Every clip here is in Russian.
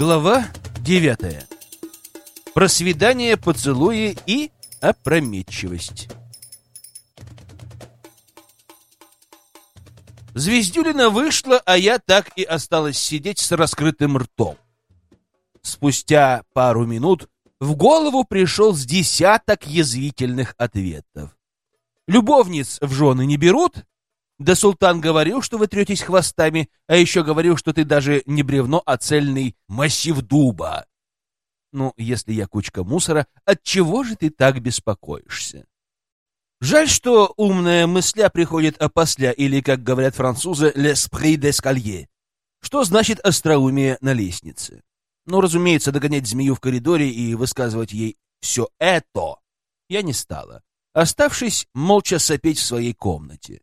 Глава девятая. Про свидание, поцелуи и опрометчивость. Звездюлина вышла, а я так и осталась сидеть с раскрытым ртом. Спустя пару минут в голову пришел с десяток язвительных ответов. Любовниц в жены не берут? Да султан говорил, что вы третесь хвостами, а еще говорил, что ты даже не бревно, а цельный массив дуба. Ну, если я кучка мусора, от чего же ты так беспокоишься? Жаль, что умная мысля приходит опосля, или, как говорят французы, «l'esprit d'escalier», что значит остроумие на лестнице. Но, разумеется, догонять змею в коридоре и высказывать ей все это я не стала, оставшись молча сопеть в своей комнате.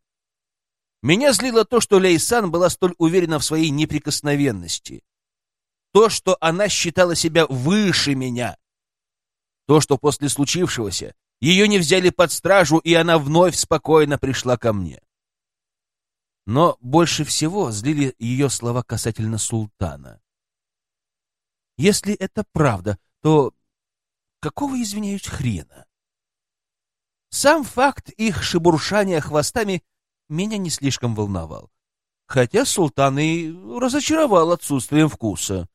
Меня злило то, что Лейсан была столь уверена в своей неприкосновенности. То, что она считала себя выше меня. То, что после случившегося ее не взяли под стражу, и она вновь спокойно пришла ко мне. Но больше всего злили ее слова касательно султана. Если это правда, то какого, извиняюсь, хрена? Сам факт их шебуршания хвостами меня не слишком волновал. Хотя султан и разочаровал отсутствием вкуса.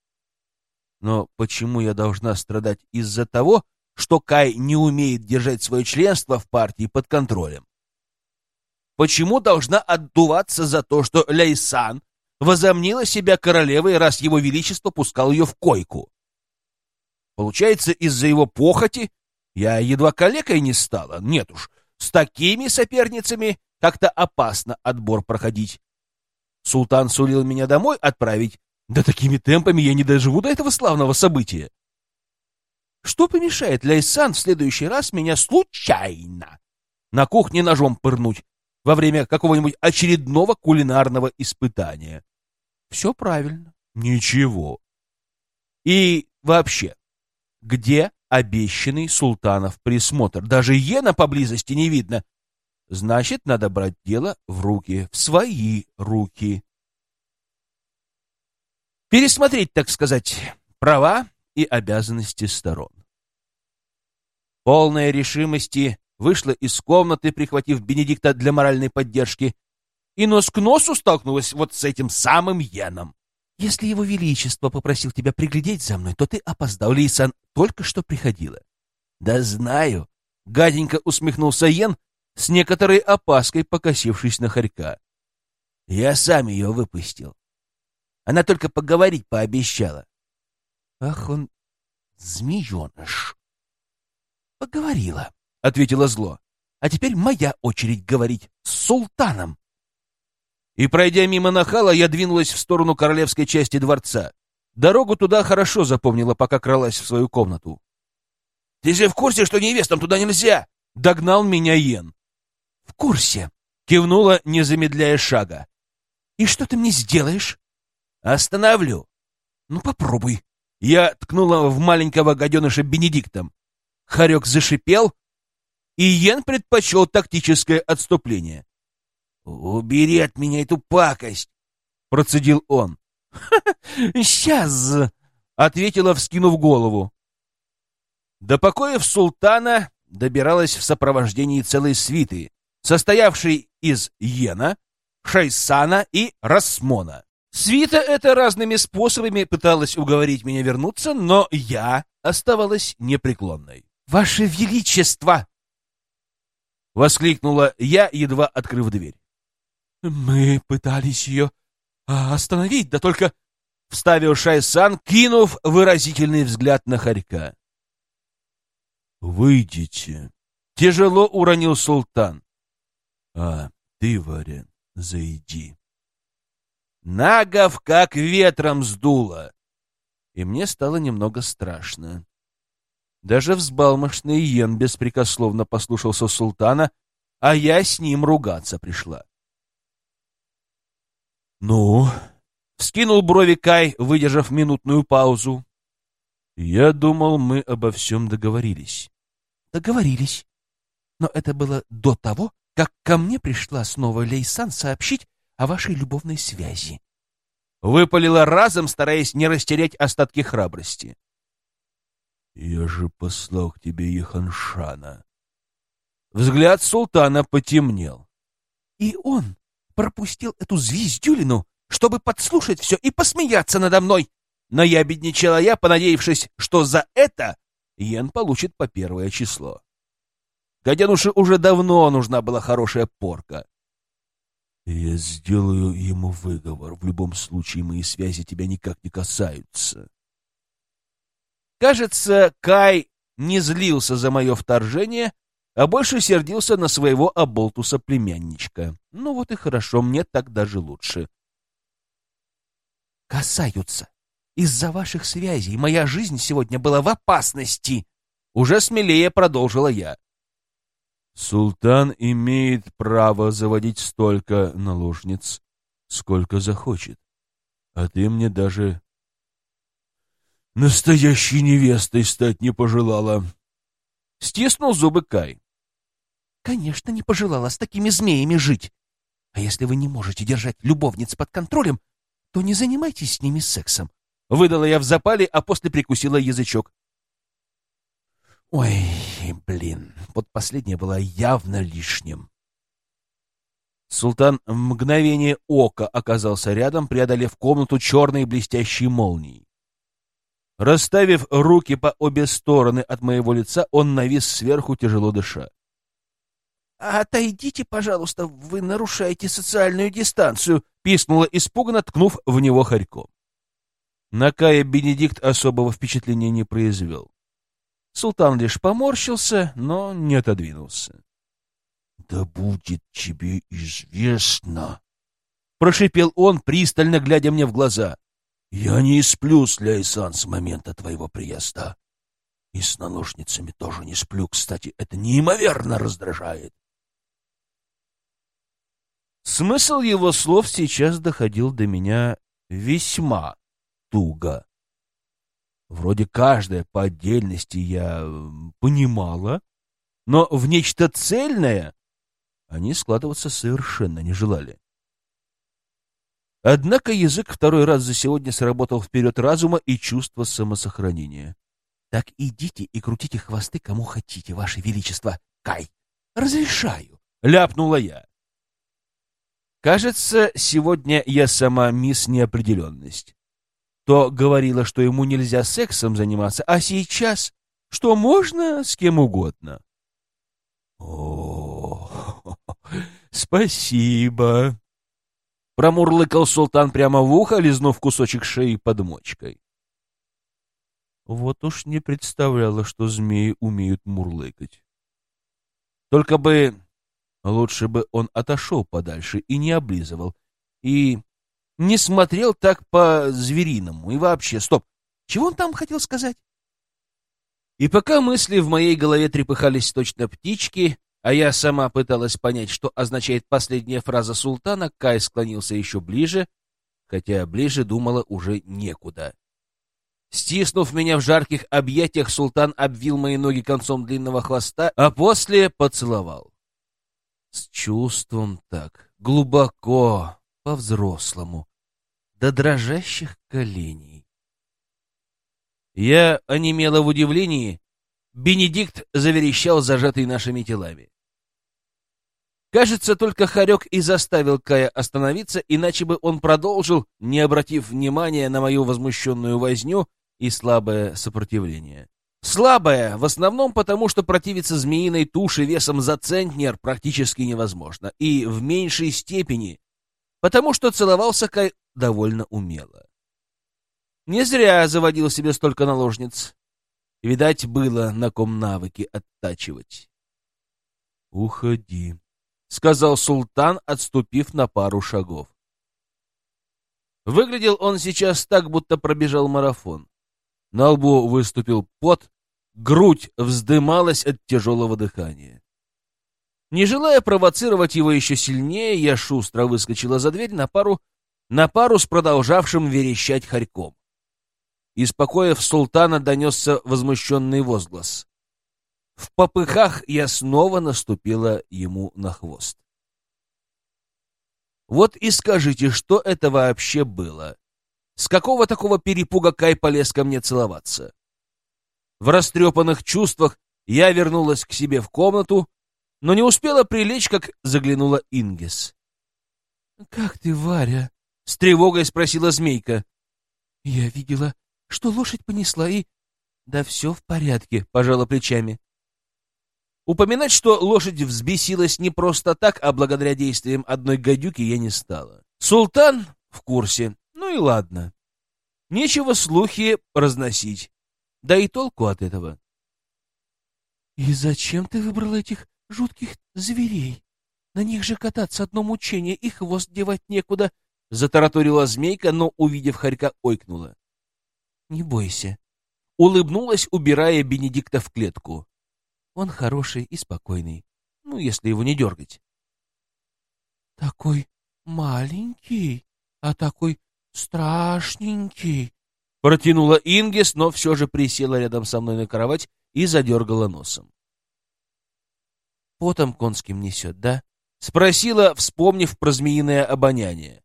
Но почему я должна страдать из-за того, что Кай не умеет держать свое членство в партии под контролем? Почему должна отдуваться за то, что Ляйсан возомнила себя королевой, раз его величество пускал ее в койку? Получается, из-за его похоти я едва калекой не стала. Нет уж, с такими соперницами как-то опасно отбор проходить. Султан сулил меня домой отправить. Да такими темпами я не доживу до этого славного события. Что помешает Ляйсан в следующий раз меня случайно на кухне ножом пырнуть во время какого-нибудь очередного кулинарного испытания? Все правильно. Ничего. И вообще, где обещанный султанов присмотр? Даже Йена поблизости не видно. Значит, надо брать дело в руки, в свои руки. Пересмотреть, так сказать, права и обязанности сторон. Полная решимости вышла из комнаты, прихватив Бенедикта для моральной поддержки, и нос к носу столкнулась вот с этим самым Йеном. «Если его величество попросил тебя приглядеть за мной, то ты опоздал. Лейсан только что приходила». «Да знаю», — гаденько усмехнулся Йен, с некоторой опаской покосившись на хорька. Я сам ее выпустил. Она только поговорить пообещала. Ах, он змееныш. Поговорила, — ответила зло. А теперь моя очередь говорить с султаном. И, пройдя мимо нахала, я двинулась в сторону королевской части дворца. Дорогу туда хорошо запомнила, пока кралась в свою комнату. — Ты же в курсе, что невестам туда нельзя? — догнал меня Йен. — В курсе, — кивнула, не замедляя шага. — И что ты мне сделаешь? — Остановлю. — Ну, попробуй. Я ткнула в маленького гаденыша Бенедиктом. Харек зашипел, и Йен предпочел тактическое отступление. — Убери от меня эту пакость! — процедил он. — Сейчас! — ответила, вскинув голову. До покоев султана добиралась в сопровождении целой свиты, состоявший из Йена, Шайсана и Расмона. Свита эта разными способами пыталась уговорить меня вернуться, но я оставалась непреклонной. «Ваше Величество!» — воскликнула я, едва открыв дверь. «Мы пытались ее остановить, да только...» — вставил Шайсан, кинув выразительный взгляд на хорька. «Выйдите!» — тяжело уронил султан. А ты, Варя, зайди. Нагов как ветром сдуло, и мне стало немного страшно. Даже взбалмошный Йен беспрекословно послушался султана, а я с ним ругаться пришла. «Ну?» — вскинул брови Кай, выдержав минутную паузу. «Я думал, мы обо всем договорились». «Договорились. Но это было до того, как ко мне пришла снова Лейсан сообщить о вашей любовной связи. Выпалила разом, стараясь не растерять остатки храбрости. «Я же послал к тебе Еханшана». Взгляд султана потемнел. «И он пропустил эту звездюлину, чтобы подслушать все и посмеяться надо мной!» Но я бедничала я, понадеявшись, что за это Йен получит по первое число. Гадянуше уже давно нужна была хорошая порка. Я сделаю ему выговор. В любом случае мои связи тебя никак не касаются. Кажется, Кай не злился за мое вторжение, а больше сердился на своего оболтуса-племянничка. Ну вот и хорошо, мне так даже лучше. «Касаются. Из-за ваших связей моя жизнь сегодня была в опасности!» Уже смелее продолжила я. Султан имеет право заводить столько наложниц, сколько захочет. А ты мне даже настоящей невестой стать не пожелала. Стиснул зубы Кай. Конечно, не пожелала с такими змеями жить. А если вы не можете держать любовниц под контролем, то не занимайтесь с ними сексом. Выдала я в запале, а после прикусила язычок. Ой, блин, вот последнее было явно лишним. Султан в мгновение ока оказался рядом, преодолев комнату черной блестящей молнией. Расставив руки по обе стороны от моего лица, он навис сверху, тяжело дыша. «Отойдите, пожалуйста, вы нарушаете социальную дистанцию», — пискнула испуганно, ткнув в него хорьком. На Кая Бенедикт особого впечатления не произвел. Султан лишь поморщился, но не отодвинулся. — Да будет тебе известно, — прошипел он, пристально глядя мне в глаза. — Я не сплю с Ляйсан с момента твоего приезда. И с наложницами тоже не сплю, кстати, это неимоверно раздражает. Смысл его слов сейчас доходил до меня весьма туго. Вроде каждая по отдельности я понимала, но в нечто цельное они складываться совершенно не желали. Однако язык второй раз за сегодня сработал вперед разума и чувства самосохранения. Так идите и крутите хвосты кому хотите, ваше величество. Кай, разрешаю, — ляпнула я. Кажется, сегодня я сама мисс неопределенность то говорила, что ему нельзя сексом заниматься, а сейчас, что можно с кем угодно. О, спасибо. Промурлыкал султан прямо в ухо, лизнув кусочек шеи под мочкой. Вот уж не представляла, что змеи умеют мурлыкать. Только бы лучше бы он отошел подальше и не облизывал, и не смотрел так по-звериному. И вообще, стоп, чего он там хотел сказать? И пока мысли в моей голове трепыхались точно птички, а я сама пыталась понять, что означает последняя фраза султана, Кай склонился еще ближе, хотя ближе думала уже некуда. Стиснув меня в жарких объятиях, султан обвил мои ноги концом длинного хвоста, а после поцеловал. С чувством так, глубоко, по-взрослому, до дрожащих коленей. Я онемела в удивлении. Бенедикт заверещал, зажатый нашими телами. Кажется, только Харек и заставил Кая остановиться, иначе бы он продолжил, не обратив внимания на мою возмущенную возню и слабое сопротивление. Слабое, в основном потому, что противиться змеиной туше весом за центнер практически невозможно, и в меньшей степени потому что целовался Кай довольно умело. Не зря заводил себе столько наложниц. Видать, было на ком навыки оттачивать. «Уходи», — сказал султан, отступив на пару шагов. Выглядел он сейчас так, будто пробежал марафон. На лбу выступил пот, грудь вздымалась от тяжелого дыхания. Не желая провоцировать его еще сильнее, я шустро выскочила за дверь на пару, на пару с продолжавшим верещать хорьком. Из покоев султана донесся возмущенный возглас. В попыхах я снова наступила ему на хвост. Вот и скажите, что это вообще было? С какого такого перепуга Кай полез ко мне целоваться? В растрепанных чувствах я вернулась к себе в комнату, но не успела прилечь, как заглянула Ингес. — Как ты, Варя? — с тревогой спросила змейка. — Я видела, что лошадь понесла и... — Да все в порядке, — пожала плечами. Упоминать, что лошадь взбесилась не просто так, а благодаря действиям одной гадюки, я не стала. Султан в курсе. Ну и ладно. Нечего слухи разносить. Да и толку от этого. — И зачем ты выбрал этих жутких зверей? На них же кататься одно мучение, и хвост девать некуда, — затараторила змейка, но, увидев хорька, ойкнула. — Не бойся. Улыбнулась, убирая Бенедикта в клетку. Он хороший и спокойный. Ну, если его не дергать. — Такой маленький, а такой страшненький, — протянула Ингес, но все же присела рядом со мной на кровать и задергала носом. — Потом конским несет, да? — спросила, вспомнив про змеиное обоняние.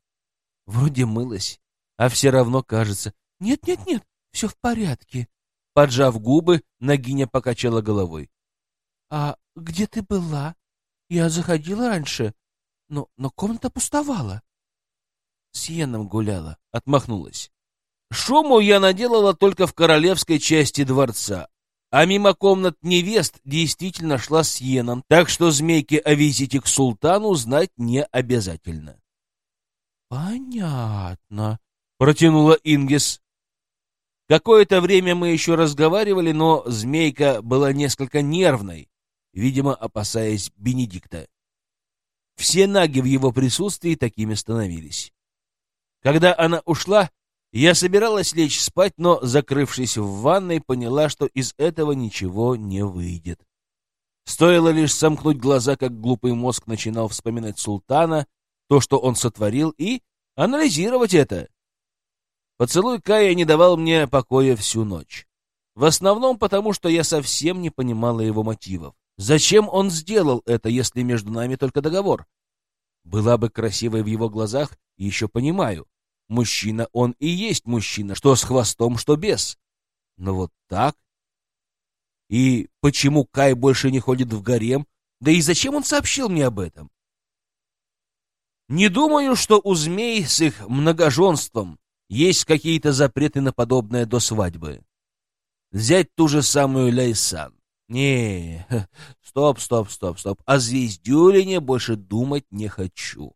Вроде мылась, а все равно кажется. «Нет-нет-нет, все в порядке». Поджав губы, Нагиня покачала головой. «А где ты была? Я заходила раньше, но, но комната пустовала». «С Йеном гуляла», — отмахнулась. Шуму я наделала только в королевской части дворца, а мимо комнат невест действительно шла с Йеном, так что змейке о визите к султану знать не обязательно. «Понятно», — протянула Ингис. Какое-то время мы еще разговаривали, но змейка была несколько нервной, видимо, опасаясь Бенедикта. Все наги в его присутствии такими становились. Когда она ушла, я собиралась лечь спать, но, закрывшись в ванной, поняла, что из этого ничего не выйдет. Стоило лишь сомкнуть глаза, как глупый мозг начинал вспоминать султана, то, что он сотворил, и анализировать это. Поцелуй Кая не давал мне покоя всю ночь. В основном потому, что я совсем не понимала его мотивов. Зачем он сделал это, если между нами только договор? Была бы красивой в его глазах, еще понимаю. Мужчина он и есть мужчина, что с хвостом, что без. Но вот так? И почему Кай больше не ходит в гарем? Да и зачем он сообщил мне об этом? Не думаю, что у змей с их многоженством есть какие-то запреты на подобное до свадьбы. Взять ту же самую Лейсан. Не, стоп, стоп, стоп, стоп. О звездюлине больше думать не хочу.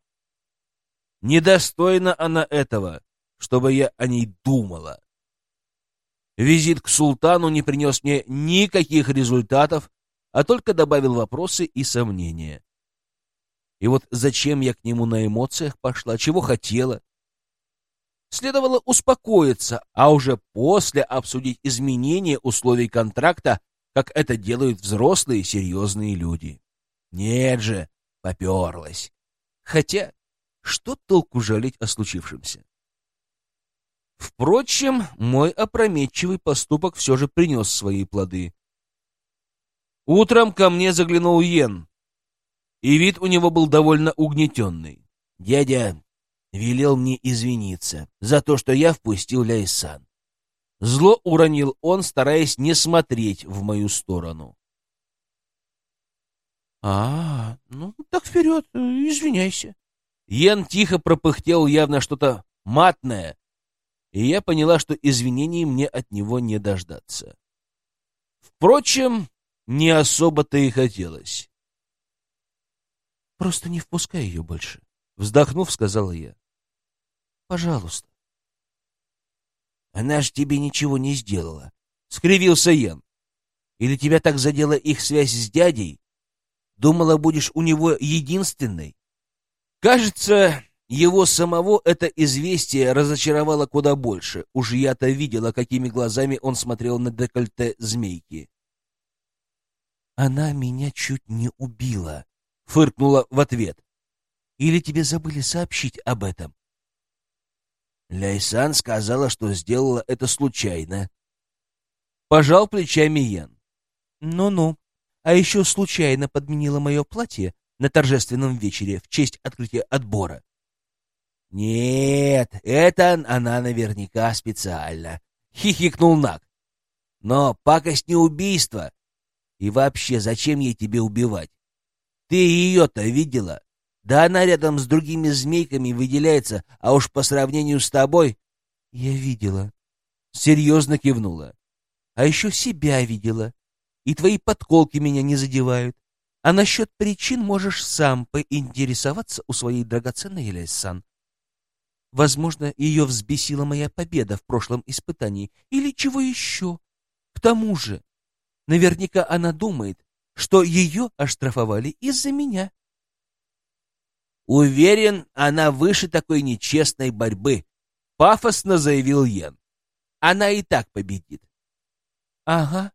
Недостойна она этого, чтобы я о ней думала. Визит к султану не принес мне никаких результатов, а только добавил вопросы и сомнения. И вот зачем я к нему на эмоциях пошла, чего хотела? Следовало успокоиться, а уже после обсудить изменение условий контракта как это делают взрослые серьезные люди. Нет же, поперлась. Хотя, что толку жалеть о случившемся? Впрочем, мой опрометчивый поступок все же принес свои плоды. Утром ко мне заглянул Йен, и вид у него был довольно угнетенный. «Дядя велел мне извиниться за то, что я впустил Ляйсан. Зло уронил он, стараясь не смотреть в мою сторону. «А, ну так вперед, извиняйся». Йен тихо пропыхтел явно что-то матное, и я поняла, что извинений мне от него не дождаться. Впрочем, не особо-то и хотелось. «Просто не впускай ее больше», — вздохнув, сказала я. «Пожалуйста». Она ж тебе ничего не сделала. Скривился Йен. Или тебя так задела их связь с дядей? Думала, будешь у него единственной? Кажется, его самого это известие разочаровало куда больше. Уж я-то видела, какими глазами он смотрел на декольте змейки. «Она меня чуть не убила», — фыркнула в ответ. «Или тебе забыли сообщить об этом?» Ляйсан сказала, что сделала это случайно. Пожал плечами Йен. Ну-ну. А еще случайно подменила мое платье на торжественном вечере в честь открытия отбора. Нет, это она наверняка специально. Хихикнул Нак. Но пакость не убийство. И вообще, зачем ей тебе убивать? Ты ее-то видела? Да она рядом с другими змейками выделяется, а уж по сравнению с тобой... Я видела. Серьезно кивнула. А еще себя видела. И твои подколки меня не задевают. А насчет причин можешь сам поинтересоваться у своей драгоценной Элайсан. Возможно, ее взбесила моя победа в прошлом испытании. Или чего еще. К тому же, наверняка она думает, что ее оштрафовали из-за меня. Уверен, она выше такой нечестной борьбы, пафосно заявил Йен. Она и так победит. Ага.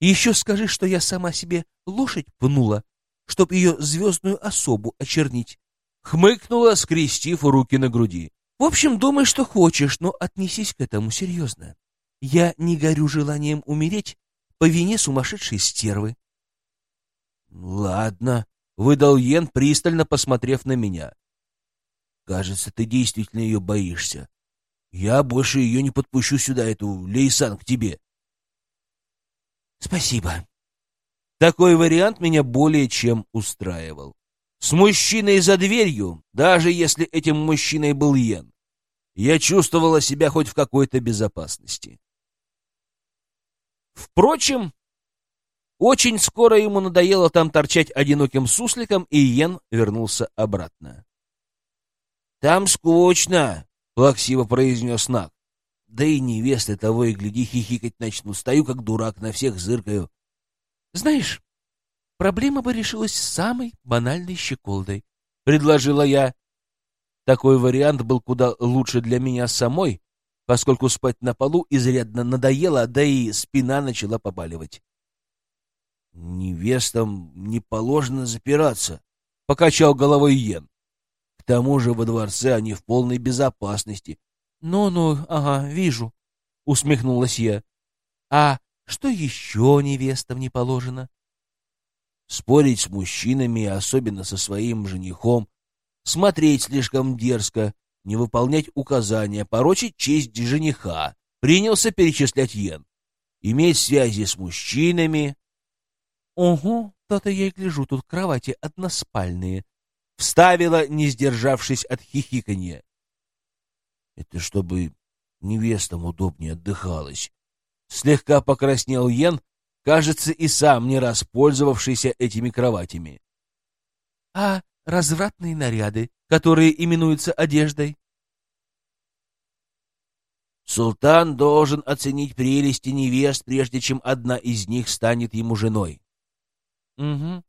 Еще скажи, что я сама себе лошадь пнула, чтоб ее звездную особу очернить. Хмыкнула, скрестив руки на груди. В общем, думай, что хочешь, но отнесись к этому серьезно. Я не горю желанием умереть по вине сумасшедшей стервы. Ладно, выдал Йен, пристально посмотрев на меня. Кажется, ты действительно ее боишься. Я больше ее не подпущу сюда, эту Лейсан, к тебе. Спасибо. Такой вариант меня более чем устраивал. С мужчиной за дверью, даже если этим мужчиной был Йен, я чувствовала себя хоть в какой-то безопасности. Впрочем, очень скоро ему надоело там торчать одиноким сусликом, и Йен вернулся обратно. «Там скучно», — плаксиво произнес Нак. «Да и невесты того и гляди хихикать начну. Стою как дурак, на всех зыркаю». «Знаешь, проблема бы решилась самой банальной щеколдой», — предложила я. Такой вариант был куда лучше для меня самой, поскольку спать на полу изрядно надоело, да и спина начала побаливать. «Невестам не положено запираться», — покачал головой Йен. «К тому же во дворце они в полной безопасности». «Ну-ну, ага, вижу», — усмехнулась я. «А что еще невестам не положено?» Спорить с мужчинами, особенно со своим женихом, смотреть слишком дерзко, не выполнять указания, порочить честь жениха, принялся перечислять Йен. Иметь связи с мужчинами. Ого, то-то я и гляжу, тут кровати односпальные. Вставила, не сдержавшись от хихиканья. Это чтобы невестам удобнее отдыхалось. Слегка покраснел Йен, кажется, и сам не раз пользовавшийся этими кроватями. — А развратные наряды, которые именуются одеждой. Султан должен оценить прелести невест, прежде чем одна из них станет ему женой. Угу.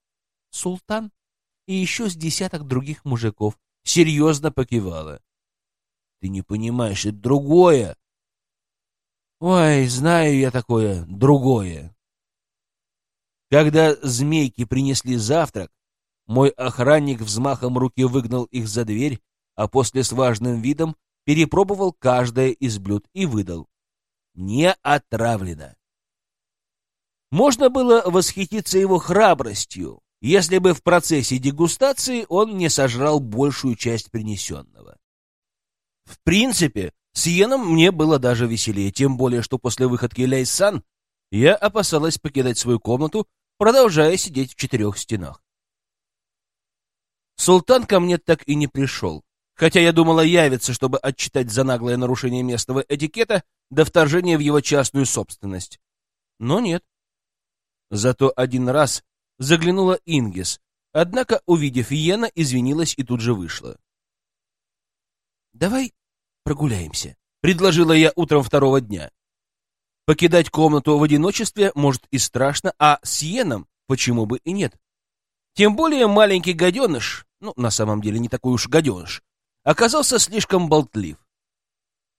Султан и еще с десяток других мужиков серьезно покивала. Ты не понимаешь, это другое. Ой, знаю я такое, другое. Когда змейки принесли завтрак, мой охранник взмахом руки выгнал их за дверь, а после с важным видом перепробовал каждое из блюд и выдал. Не отравлено. Можно было восхититься его храбростью, если бы в процессе дегустации он не сожрал большую часть принесенного. В принципе, с Йеном мне было даже веселее, тем более, что после выходки Ляйсан я опасалась покидать свою комнату, продолжая сидеть в четырех стенах. Султан ко мне так и не пришел, хотя я думала явиться, чтобы отчитать за наглое нарушение местного этикета до вторжения в его частную собственность. Но нет. Зато один раз заглянула Ингис, однако, увидев Иена, извинилась и тут же вышла. «Давай прогуляемся», — предложила я утром второго дня. Покидать комнату в одиночестве может и страшно, а с Йеном почему бы и нет. Тем более маленький гаденыш ну, на самом деле не такой уж гаденыш, оказался слишком болтлив.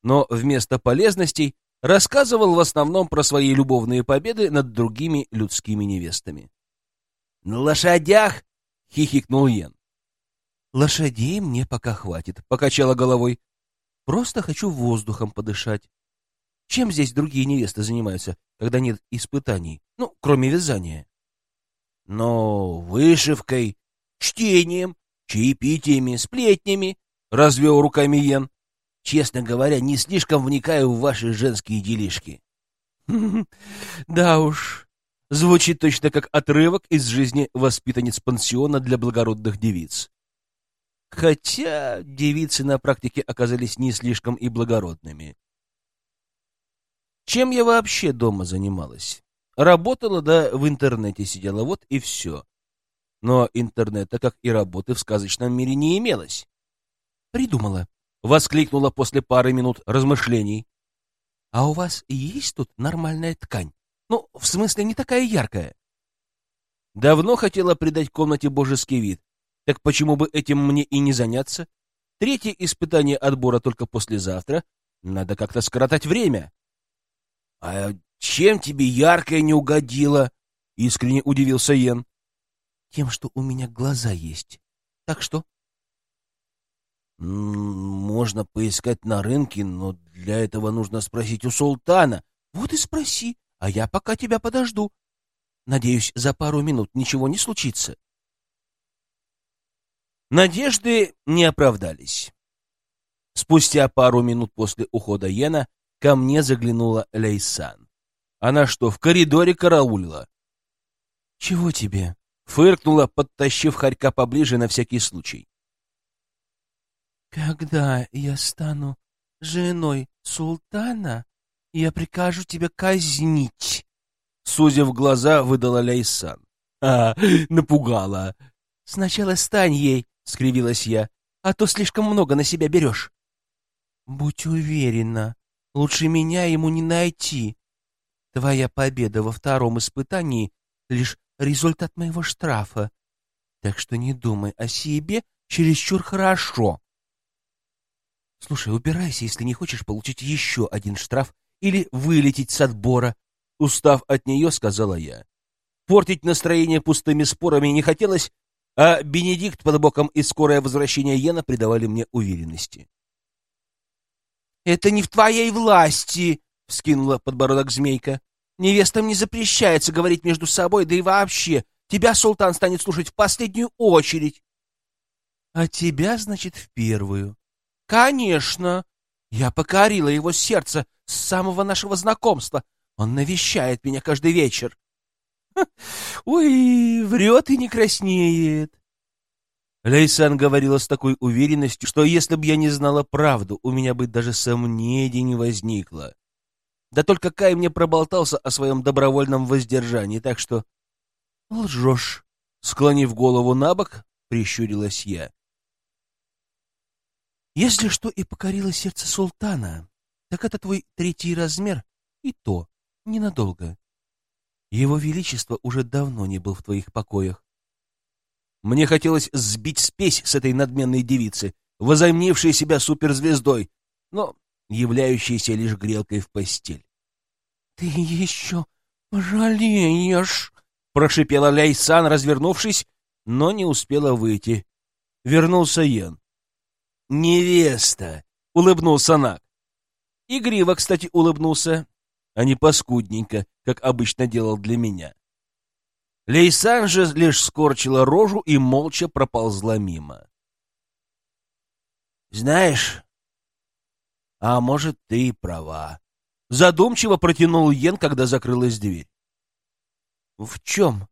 Но вместо полезностей рассказывал в основном про свои любовные победы над другими людскими невестами. «На лошадях!» — хихикнул Йен. «Лошадей мне пока хватит», — покачала головой. «Просто хочу воздухом подышать. Чем здесь другие невесты занимаются, когда нет испытаний? Ну, кроме вязания». «Но вышивкой, чтением, чаепитиями, сплетнями, — развел руками Йен. Честно говоря, не слишком вникаю в ваши женские делишки. Да уж, звучит точно как отрывок из жизни воспитанниц пансиона для благородных девиц. Хотя девицы на практике оказались не слишком и благородными. Чем я вообще дома занималась? Работала, да в интернете сидела, вот и все. Но интернета, как и работы, в сказочном мире не имелось. Придумала. Воскликнула после пары минут размышлений. А у вас есть тут нормальная ткань? Ну, в смысле, не такая яркая. Давно хотела придать комнате божеский вид. Так почему бы этим мне и не заняться? Третье испытание отбора только послезавтра. Надо как-то скоротать время. — А чем тебе яркое не угодило? — искренне удивился Йен. — Тем, что у меня глаза есть. Так что? — Можно поискать на рынке, но для этого нужно спросить у султана. — Вот и спроси, а я пока тебя подожду. Надеюсь, за пару минут ничего не случится. Надежды не оправдались. Спустя пару минут после ухода Йена ко мне заглянула Лейсан. Она что, в коридоре караулила? — Чего тебе? — фыркнула, подтащив хорька поближе на всякий случай. — Когда я стану женой султана, я прикажу тебя казнить, — сузив глаза, выдала Лейсан. — А, напугала. — Сначала стань ей, — скривилась я, — а то слишком много на себя берешь. — Будь уверена, Лучше меня ему не найти. Твоя победа во втором испытании — лишь результат моего штрафа. Так что не думай о себе чересчур хорошо. Слушай, убирайся, если не хочешь получить еще один штраф или вылететь с отбора. Устав от нее, сказала я. Портить настроение пустыми спорами не хотелось, а Бенедикт под боком и скорое возвращение Йена придавали мне уверенности. «Это не в твоей власти!» — вскинула подбородок змейка. «Невестам не запрещается говорить между собой, да и вообще. Тебя султан станет слушать в последнюю очередь». «А тебя, значит, в первую?» «Конечно! Я покорила его сердце с самого нашего знакомства. Он навещает меня каждый вечер». «Ой, врет и не краснеет!» Лейсан говорила с такой уверенностью, что если бы я не знала правду, у меня бы даже сомнений не возникло. Да только Кай мне проболтался о своем добровольном воздержании, так что... — Лжешь, — склонив голову на бок, прищурилась я. — Если что и покорило сердце султана, так это твой третий размер, и то ненадолго. Его Величество уже давно не был в твоих покоях. Мне хотелось сбить спесь с этой надменной девицы, возомнившей себя суперзвездой, но являющейся лишь грелкой в постель. — Ты еще пожалеешь! — прошипела Ляйсан, развернувшись, но не успела выйти. Вернулся Йен. «Невеста!» — улыбнулся Нак. Игриво, кстати, улыбнулся, а не паскудненько, как обычно делал для меня. Лейсан же лишь скорчила рожу и молча проползла мимо. «Знаешь, а может, ты и права», — задумчиво протянул Йен, когда закрылась дверь. «В чем?»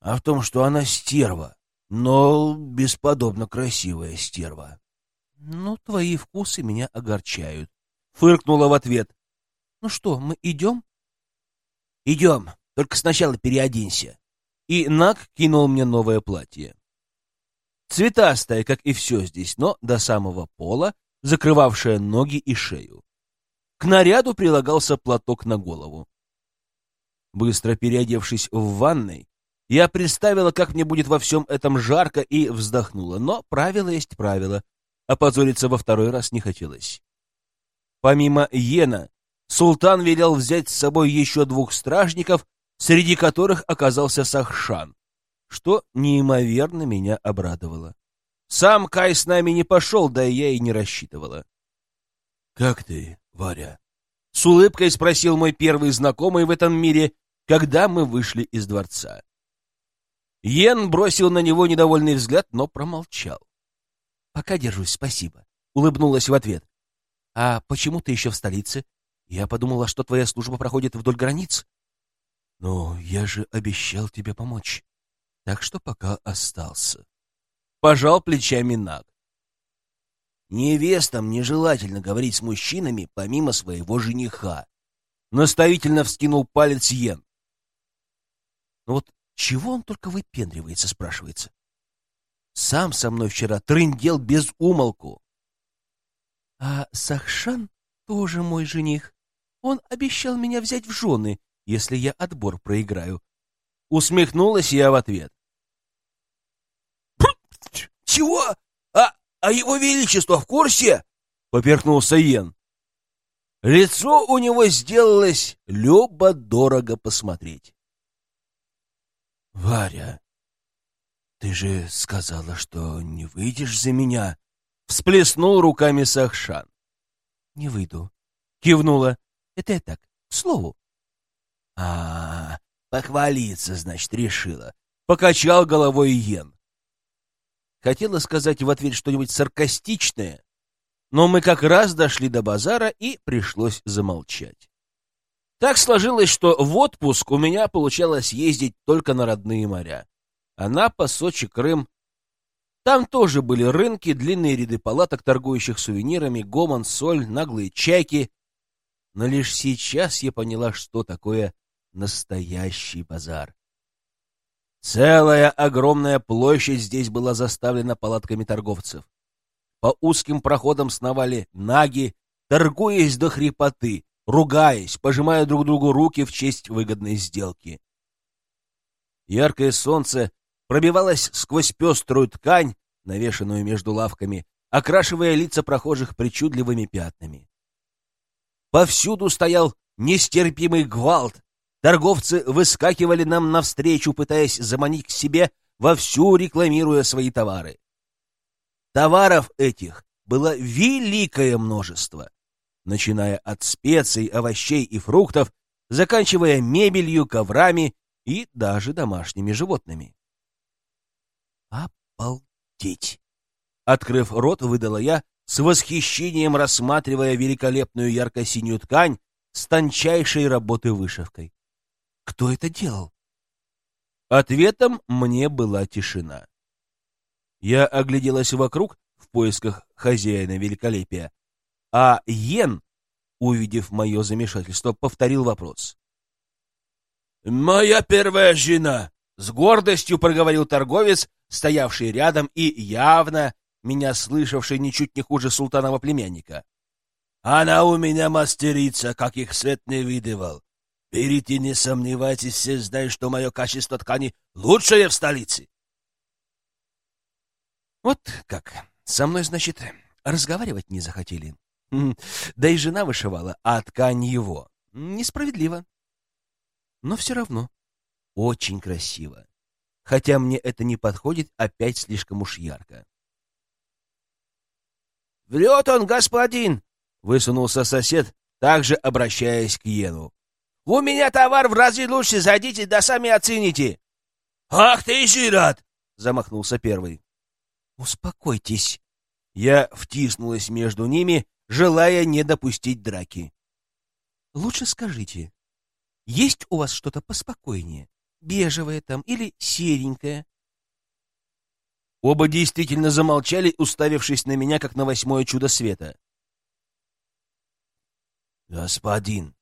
«А в том, что она стерва, но бесподобно красивая стерва». «Ну, твои вкусы меня огорчают», — фыркнула в ответ. «Ну что, мы идем?» «Идем», только сначала переоденься. И Нак кинул мне новое платье. Цветастое, как и все здесь, но до самого пола, закрывавшее ноги и шею. К наряду прилагался платок на голову. Быстро переодевшись в ванной, я представила, как мне будет во всем этом жарко, и вздохнула. Но правило есть правило. Опозориться во второй раз не хотелось. Помимо Йена, султан велел взять с собой еще двух стражников среди которых оказался Сахшан, что неимоверно меня обрадовало. Сам Кай с нами не пошел, да и я и не рассчитывала. — Как ты, Варя? — с улыбкой спросил мой первый знакомый в этом мире, когда мы вышли из дворца. Йен бросил на него недовольный взгляд, но промолчал. Пока держусь, спасибо. Улыбнулась в ответ. А почему ты еще в столице? Я подумала, что твоя служба проходит вдоль границ. Но я же обещал тебе помочь. Так что пока остался. Пожал плечами Наг. Невестам нежелательно говорить с мужчинами помимо своего жениха. Наставительно вскинул палец Йен. Ну вот чего он только выпендривается, спрашивается. Сам со мной вчера трындел без умолку. А Сахшан тоже мой жених. Он обещал меня взять в жены, если я отбор проиграю. Усмехнулась я в ответ. Чего? А, а его величество в курсе? Поперхнулся Йен. Лицо у него сделалось любо-дорого посмотреть. Варя, ты же сказала, что не выйдешь за меня. Всплеснул руками Сахшан. Не выйду. Кивнула. Это я так, к слову. А, -а, -а похвалиться, значит, решила. Покачал головой Йен. Хотела сказать в ответ что-нибудь саркастичное, но мы как раз дошли до базара и пришлось замолчать. Так сложилось, что в отпуск у меня получалось ездить только на родные моря. Анапа, Сочи, Крым. Там тоже были рынки, длинные ряды палаток, торгующих сувенирами, гомон, соль, наглые чайки. Но лишь сейчас я поняла, что такое настоящий базар. Целая огромная площадь здесь была заставлена палатками торговцев. По узким проходам сновали наги, торгуясь до хрипоты, ругаясь, пожимая друг другу руки в честь выгодной сделки. Яркое солнце пробивалось сквозь пеструю ткань, навешанную между лавками, окрашивая лица прохожих причудливыми пятнами. Повсюду стоял нестерпимый гвалт. Торговцы выскакивали нам навстречу, пытаясь заманить к себе, вовсю рекламируя свои товары. Товаров этих было великое множество начиная от специй, овощей и фруктов, заканчивая мебелью, коврами и даже домашними животными. «Обалдеть!» Открыв рот, выдала я, с восхищением рассматривая великолепную ярко-синюю ткань с тончайшей работы вышивкой. «Кто это делал?» Ответом мне была тишина. Я огляделась вокруг в поисках хозяина великолепия, а Йен, увидев мое замешательство, повторил вопрос. «Моя первая жена!» — с гордостью проговорил торговец, стоявший рядом и явно меня слышавший ничуть не хуже султанова племянника. «Она у меня мастерица, как их свет не видывал. Берите, не сомневайтесь, все знают, что мое качество ткани лучшее в столице». «Вот как. Со мной, значит, разговаривать не захотели?» Да и жена вышивала, а ткань его. Несправедливо. Но все равно очень красиво. Хотя мне это не подходит опять слишком уж ярко. «Врет он, господин!» — высунулся сосед, также обращаясь к Йену. «У меня товар в разы лучше, зайдите, да сами оцените!» «Ах ты, жират!» — замахнулся первый. «Успокойтесь!» Я втиснулась между ними, желая не допустить драки. Лучше скажите, есть у вас что-то поспокойнее? Бежевое там или серенькое? Оба действительно замолчали, уставившись на меня, как на восьмое чудо света. «Господин,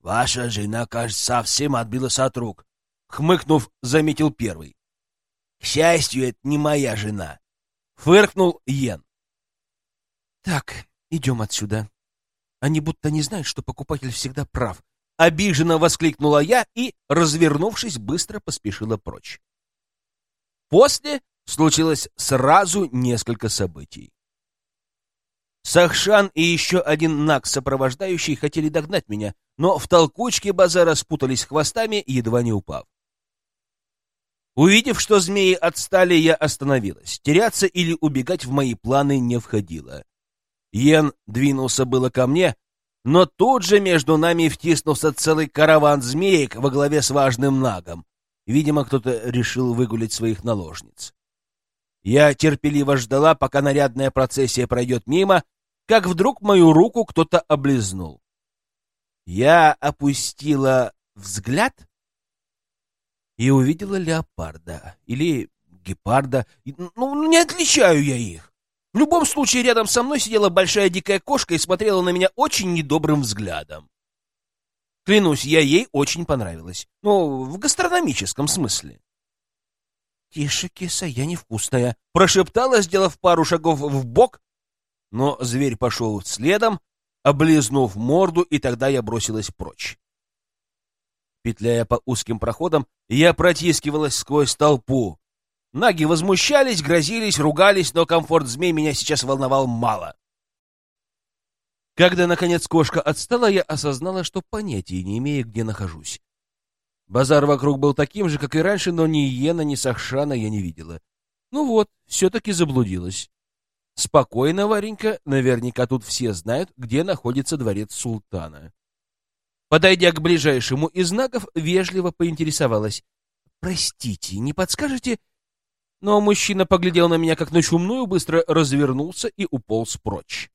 ваша жена, кажется, совсем отбилась от рук», — хмыкнув, заметил первый. «К счастью, это не моя жена», — фыркнул Йен. «Так, Идем отсюда. Они будто не знают, что покупатель всегда прав. Обиженно воскликнула я и, развернувшись, быстро поспешила прочь. После случилось сразу несколько событий. Сахшан и еще один наг сопровождающий хотели догнать меня, но в толкучке базара спутались хвостами, едва не упав. Увидев, что змеи отстали, я остановилась. Теряться или убегать в мои планы не входило. Йен двинулся было ко мне, но тут же между нами втиснулся целый караван змеек во главе с важным нагом. Видимо, кто-то решил выгулить своих наложниц. Я терпеливо ждала, пока нарядная процессия пройдет мимо, как вдруг мою руку кто-то облизнул. Я опустила взгляд и увидела леопарда или гепарда. Ну, не отличаю я их. В любом случае, рядом со мной сидела большая дикая кошка и смотрела на меня очень недобрым взглядом. Клянусь, я ей очень понравилась. Ну, в гастрономическом смысле. — Тише, киса, я невкусная, — прошептала, сделав пару шагов в бок, но зверь пошел следом, облизнув морду, и тогда я бросилась прочь. Петляя по узким проходам, я протискивалась сквозь толпу. Наги возмущались, грозились, ругались, но комфорт змей меня сейчас волновал мало. Когда, наконец, кошка отстала, я осознала, что понятия не имею, где нахожусь. Базар вокруг был таким же, как и раньше, но ни Йена, ни Сахшана я не видела. Ну вот, все-таки заблудилась. Спокойно, Варенька, наверняка тут все знают, где находится дворец султана. Подойдя к ближайшему из знаков, вежливо поинтересовалась. «Простите, не подскажете?» Но мужчина поглядел на меня как на чумную, быстро развернулся и уполз прочь.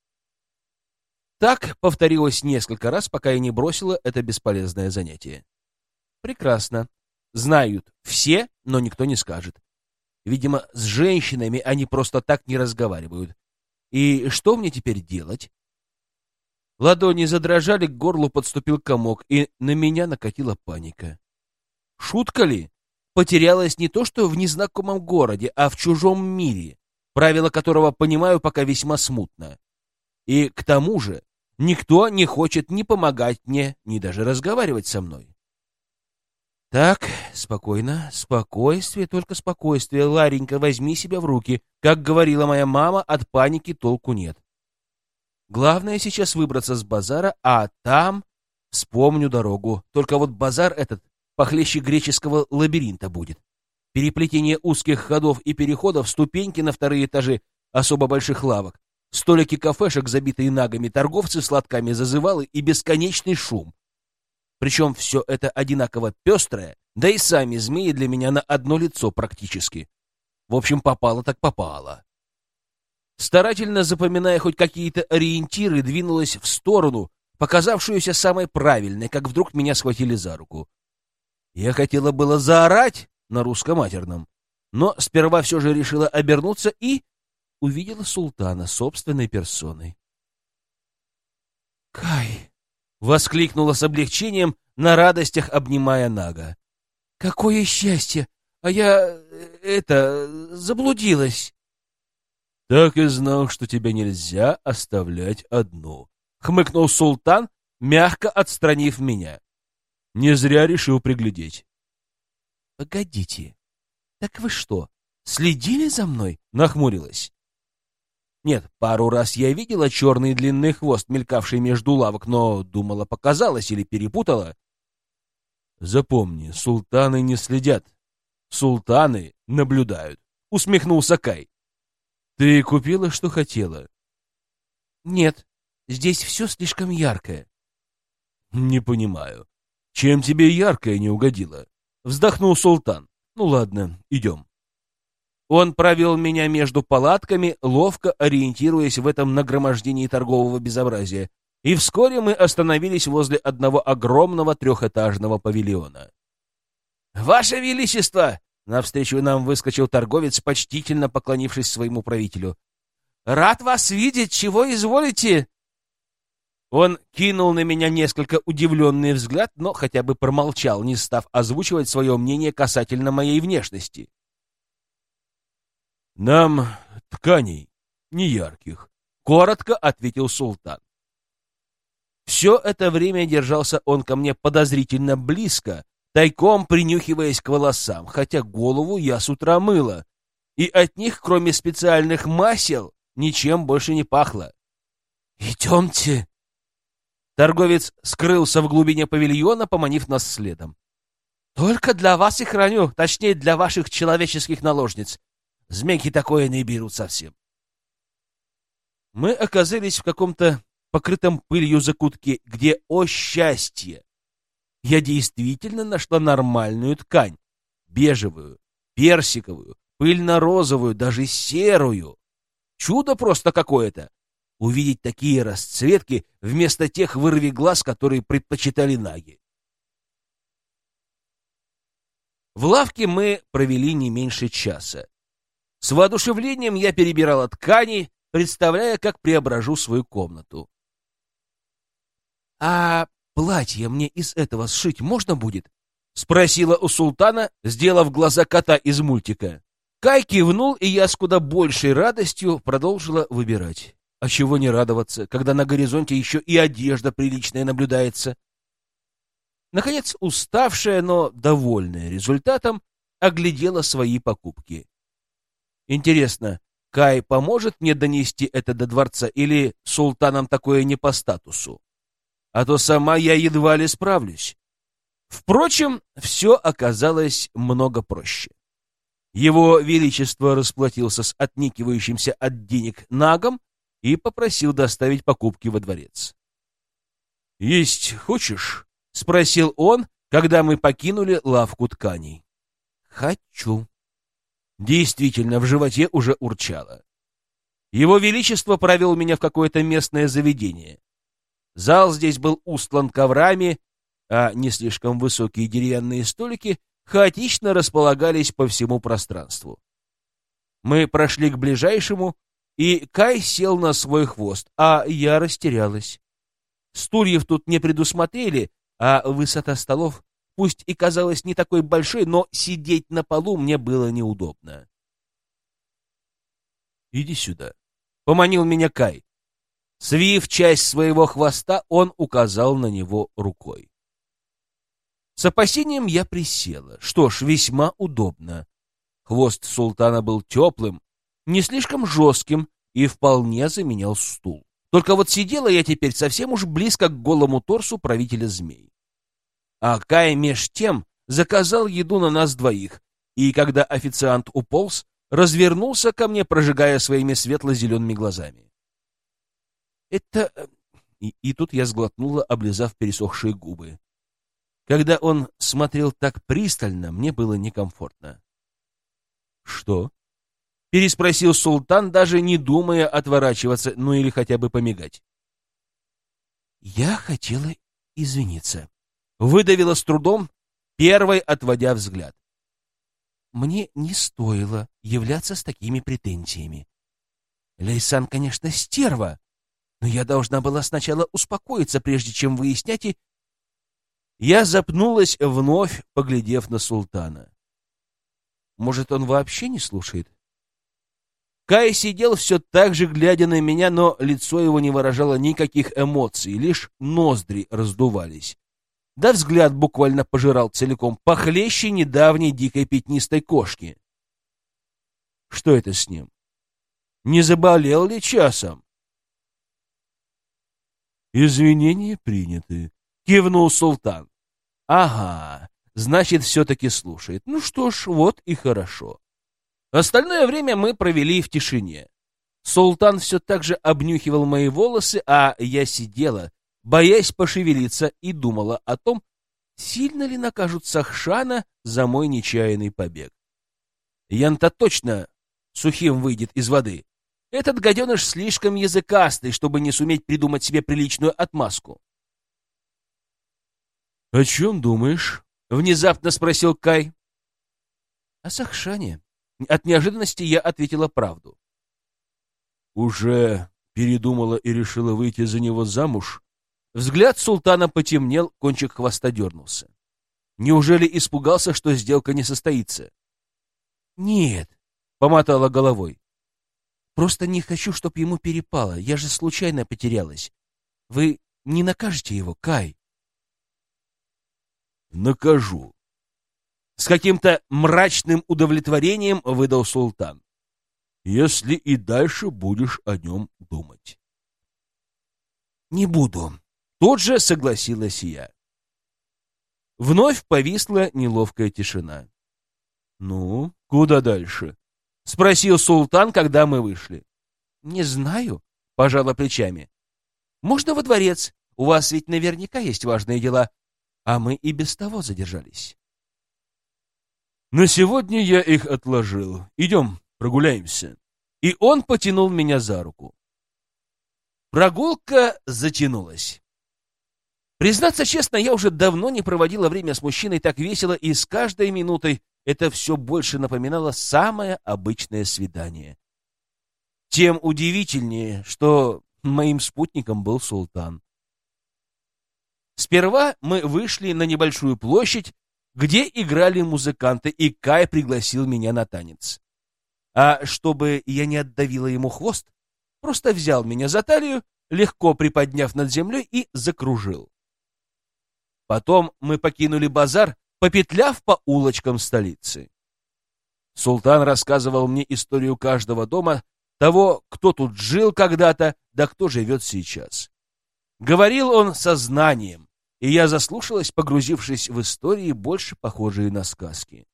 Так повторилось несколько раз, пока я не бросила это бесполезное занятие. Прекрасно. Знают все, но никто не скажет. Видимо, с женщинами они просто так не разговаривают. И что мне теперь делать? Ладони задрожали, к горлу подступил комок, и на меня накатила паника. Шутка ли? Потерялась не то что в незнакомом городе, а в чужом мире, правила которого понимаю пока весьма смутно. И к тому же никто не хочет ни помогать мне, ни даже разговаривать со мной. Так, спокойно, спокойствие, только спокойствие. Ларенька, возьми себя в руки. Как говорила моя мама, от паники толку нет. Главное сейчас выбраться с базара, а там вспомню дорогу. Только вот базар этот похлеще греческого лабиринта будет. Переплетение узких ходов и переходов, ступеньки на вторые этажи особо больших лавок, столики кафешек, забитые нагами, торговцы сладками, зазывалы и бесконечный шум. Причем все это одинаково пестрое, да и сами змеи для меня на одно лицо практически. В общем, попало так попало. Старательно запоминая хоть какие-то ориентиры, двинулась в сторону, показавшуюся самой правильной, как вдруг меня схватили за руку. Я хотела было заорать на русскоматерном, но сперва все же решила обернуться и увидела султана собственной персоной. «Кай!» Воскликнула с облегчением, на радостях обнимая Нага. «Какое счастье! А я... это... заблудилась!» «Так и знал, что тебя нельзя оставлять одну», — хмыкнул султан, мягко отстранив меня. Не зря решил приглядеть. «Погодите, так вы что, следили за мной?» — нахмурилась. Нет, пару раз я видела черный длинный хвост, мелькавший между лавок, но думала, показалось или перепутала. Запомни, султаны не следят. Султаны наблюдают. Усмехнулся Кай. Ты купила, что хотела? Нет, здесь все слишком яркое. Не понимаю. Чем тебе яркое не угодило? Вздохнул султан. Ну ладно, идем. Он провел меня между палатками, ловко ориентируясь в этом нагромождении торгового безобразия, и вскоре мы остановились возле одного огромного трехэтажного павильона. «Ваше Величество!» — навстречу нам выскочил торговец, почтительно поклонившись своему правителю. «Рад вас видеть! Чего изволите?» Он кинул на меня несколько удивленный взгляд, но хотя бы промолчал, не став озвучивать свое мнение касательно моей внешности. «Нам тканей, неярких», — коротко ответил султан. Все это время держался он ко мне подозрительно близко, тайком принюхиваясь к волосам, хотя голову я с утра мыла, и от них, кроме специальных масел, ничем больше не пахло. «Идемте!» Торговец скрылся в глубине павильона, поманив нас следом. «Только для вас и храню, точнее, для ваших человеческих наложниц. Змейки такое не берут совсем. Мы оказались в каком-то покрытом пылью закутке, где, о счастье, я действительно нашла нормальную ткань, бежевую, персиковую, пыльно-розовую, даже серую. Чудо просто какое-то. Увидеть такие расцветки вместо тех вырви глаз, которые предпочитали наги. В лавке мы провели не меньше часа. С воодушевлением я перебирала ткани, представляя, как преображу свою комнату. «А платье мне из этого сшить можно будет?» — спросила у султана, сделав глаза кота из мультика. Кай кивнул, и я с куда большей радостью продолжила выбирать. А чего не радоваться, когда на горизонте еще и одежда приличная наблюдается? Наконец, уставшая, но довольная результатом, оглядела свои покупки. Интересно, Кай поможет мне донести это до дворца или султанам такое не по статусу? А то сама я едва ли справлюсь. Впрочем, все оказалось много проще. Его Величество расплатился с отникивающимся от денег нагом и попросил доставить покупки во дворец. «Есть хочешь?» — спросил он, когда мы покинули лавку тканей. «Хочу». Действительно, в животе уже урчало. Его Величество провел меня в какое-то местное заведение. Зал здесь был устлан коврами, а не слишком высокие деревянные столики хаотично располагались по всему пространству. Мы прошли к ближайшему, и Кай сел на свой хвост, а я растерялась. Стульев тут не предусмотрели, а высота столов, пусть и казалась не такой большой, но сидеть на полу мне было неудобно. «Иди сюда», — поманил меня Кай. Свив часть своего хвоста, он указал на него рукой. С опасением я присела. Что ж, весьма удобно. Хвост султана был теплым, не слишком жестким и вполне заменял стул. Только вот сидела я теперь совсем уж близко к голому торсу правителя змей. А Кай меж тем заказал еду на нас двоих, и когда официант уполз, развернулся ко мне, прожигая своими светло-зелеными глазами. Это... Э, и, и тут я сглотнула, облизав пересохшие губы. Когда он смотрел так пристально, мне было некомфортно. «Что?» — переспросил султан, даже не думая отворачиваться, ну или хотя бы помигать. «Я хотела извиниться», — выдавила с трудом, первой отводя взгляд. «Мне не стоило являться с такими претензиями. Лейсан, конечно, стерва, но я должна была сначала успокоиться, прежде чем выяснять и я запнулась, вновь поглядев на султана. Может, он вообще не слушает? Кай сидел все так же, глядя на меня, но лицо его не выражало никаких эмоций, лишь ноздри раздувались. Да взгляд буквально пожирал целиком, похлеще недавней дикой пятнистой кошки. Что это с ним? Не заболел ли часом? Извинения приняты, кивнул султан. Ага, значит, все-таки слушает. Ну что ж, вот и хорошо. Остальное время мы провели в тишине. Султан все так же обнюхивал мои волосы, а я сидела, боясь пошевелиться, и думала о том, сильно ли накажут Сахшана за мой нечаянный побег. Янта точно сухим выйдет из воды. Этот гаденыш слишком языкастый, чтобы не суметь придумать себе приличную отмазку. «О чем думаешь?» — внезапно спросил Кай. «О Сахшане». От неожиданности я ответила правду. «Уже передумала и решила выйти за него замуж?» Взгляд султана потемнел, кончик хвоста дернулся. Неужели испугался, что сделка не состоится? «Нет», — помотала головой. «Просто не хочу, чтоб ему перепало. Я же случайно потерялась. Вы не накажете его, Кай?» накажу. С каким-то мрачным удовлетворением выдал султан. Если и дальше будешь о нем думать. Не буду. Тут же согласилась я. Вновь повисла неловкая тишина. «Ну, куда дальше?» — спросил султан, когда мы вышли. «Не знаю», — пожала плечами. «Можно во дворец? У вас ведь наверняка есть важные дела а мы и без того задержались. На сегодня я их отложил. Идем, прогуляемся. И он потянул меня за руку. Прогулка затянулась. Признаться честно, я уже давно не проводила время с мужчиной так весело, и с каждой минутой это все больше напоминало самое обычное свидание. Тем удивительнее, что моим спутником был султан. Сперва мы вышли на небольшую площадь, где играли музыканты, и Кай пригласил меня на танец. А чтобы я не отдавила ему хвост, просто взял меня за талию, легко приподняв над землей и закружил. Потом мы покинули базар, попетляв по улочкам столицы. Султан рассказывал мне историю каждого дома, того, кто тут жил когда-то, да кто живет сейчас. Говорил он со знанием, и я заслушалась, погрузившись в истории, больше похожие на сказки.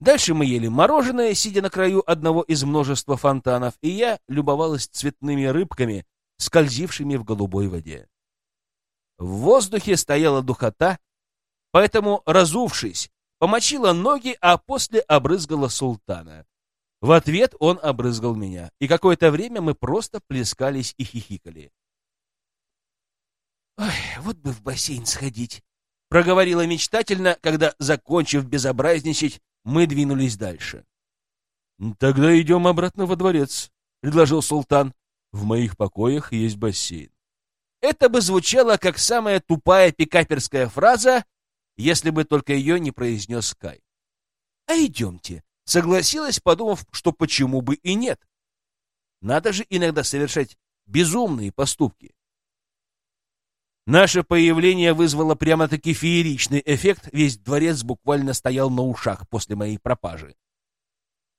Дальше мы ели мороженое, сидя на краю одного из множества фонтанов, и я любовалась цветными рыбками, скользившими в голубой воде. В воздухе стояла духота, поэтому, разувшись, помочила ноги, а после обрызгала султана. В ответ он обрызгал меня, и какое-то время мы просто плескались и хихикали. «Ой, вот бы в бассейн сходить», — проговорила мечтательно, когда, закончив безобразничать, мы двинулись дальше. «Тогда идем обратно во дворец», — предложил султан. «В моих покоях есть бассейн». Это бы звучало как самая тупая пикаперская фраза, если бы только ее не произнес Кай. «А идемте», — согласилась, подумав, что почему бы и нет. Надо же иногда совершать безумные поступки. Наше появление вызвало прямо-таки фееричный эффект, весь дворец буквально стоял на ушах после моей пропажи.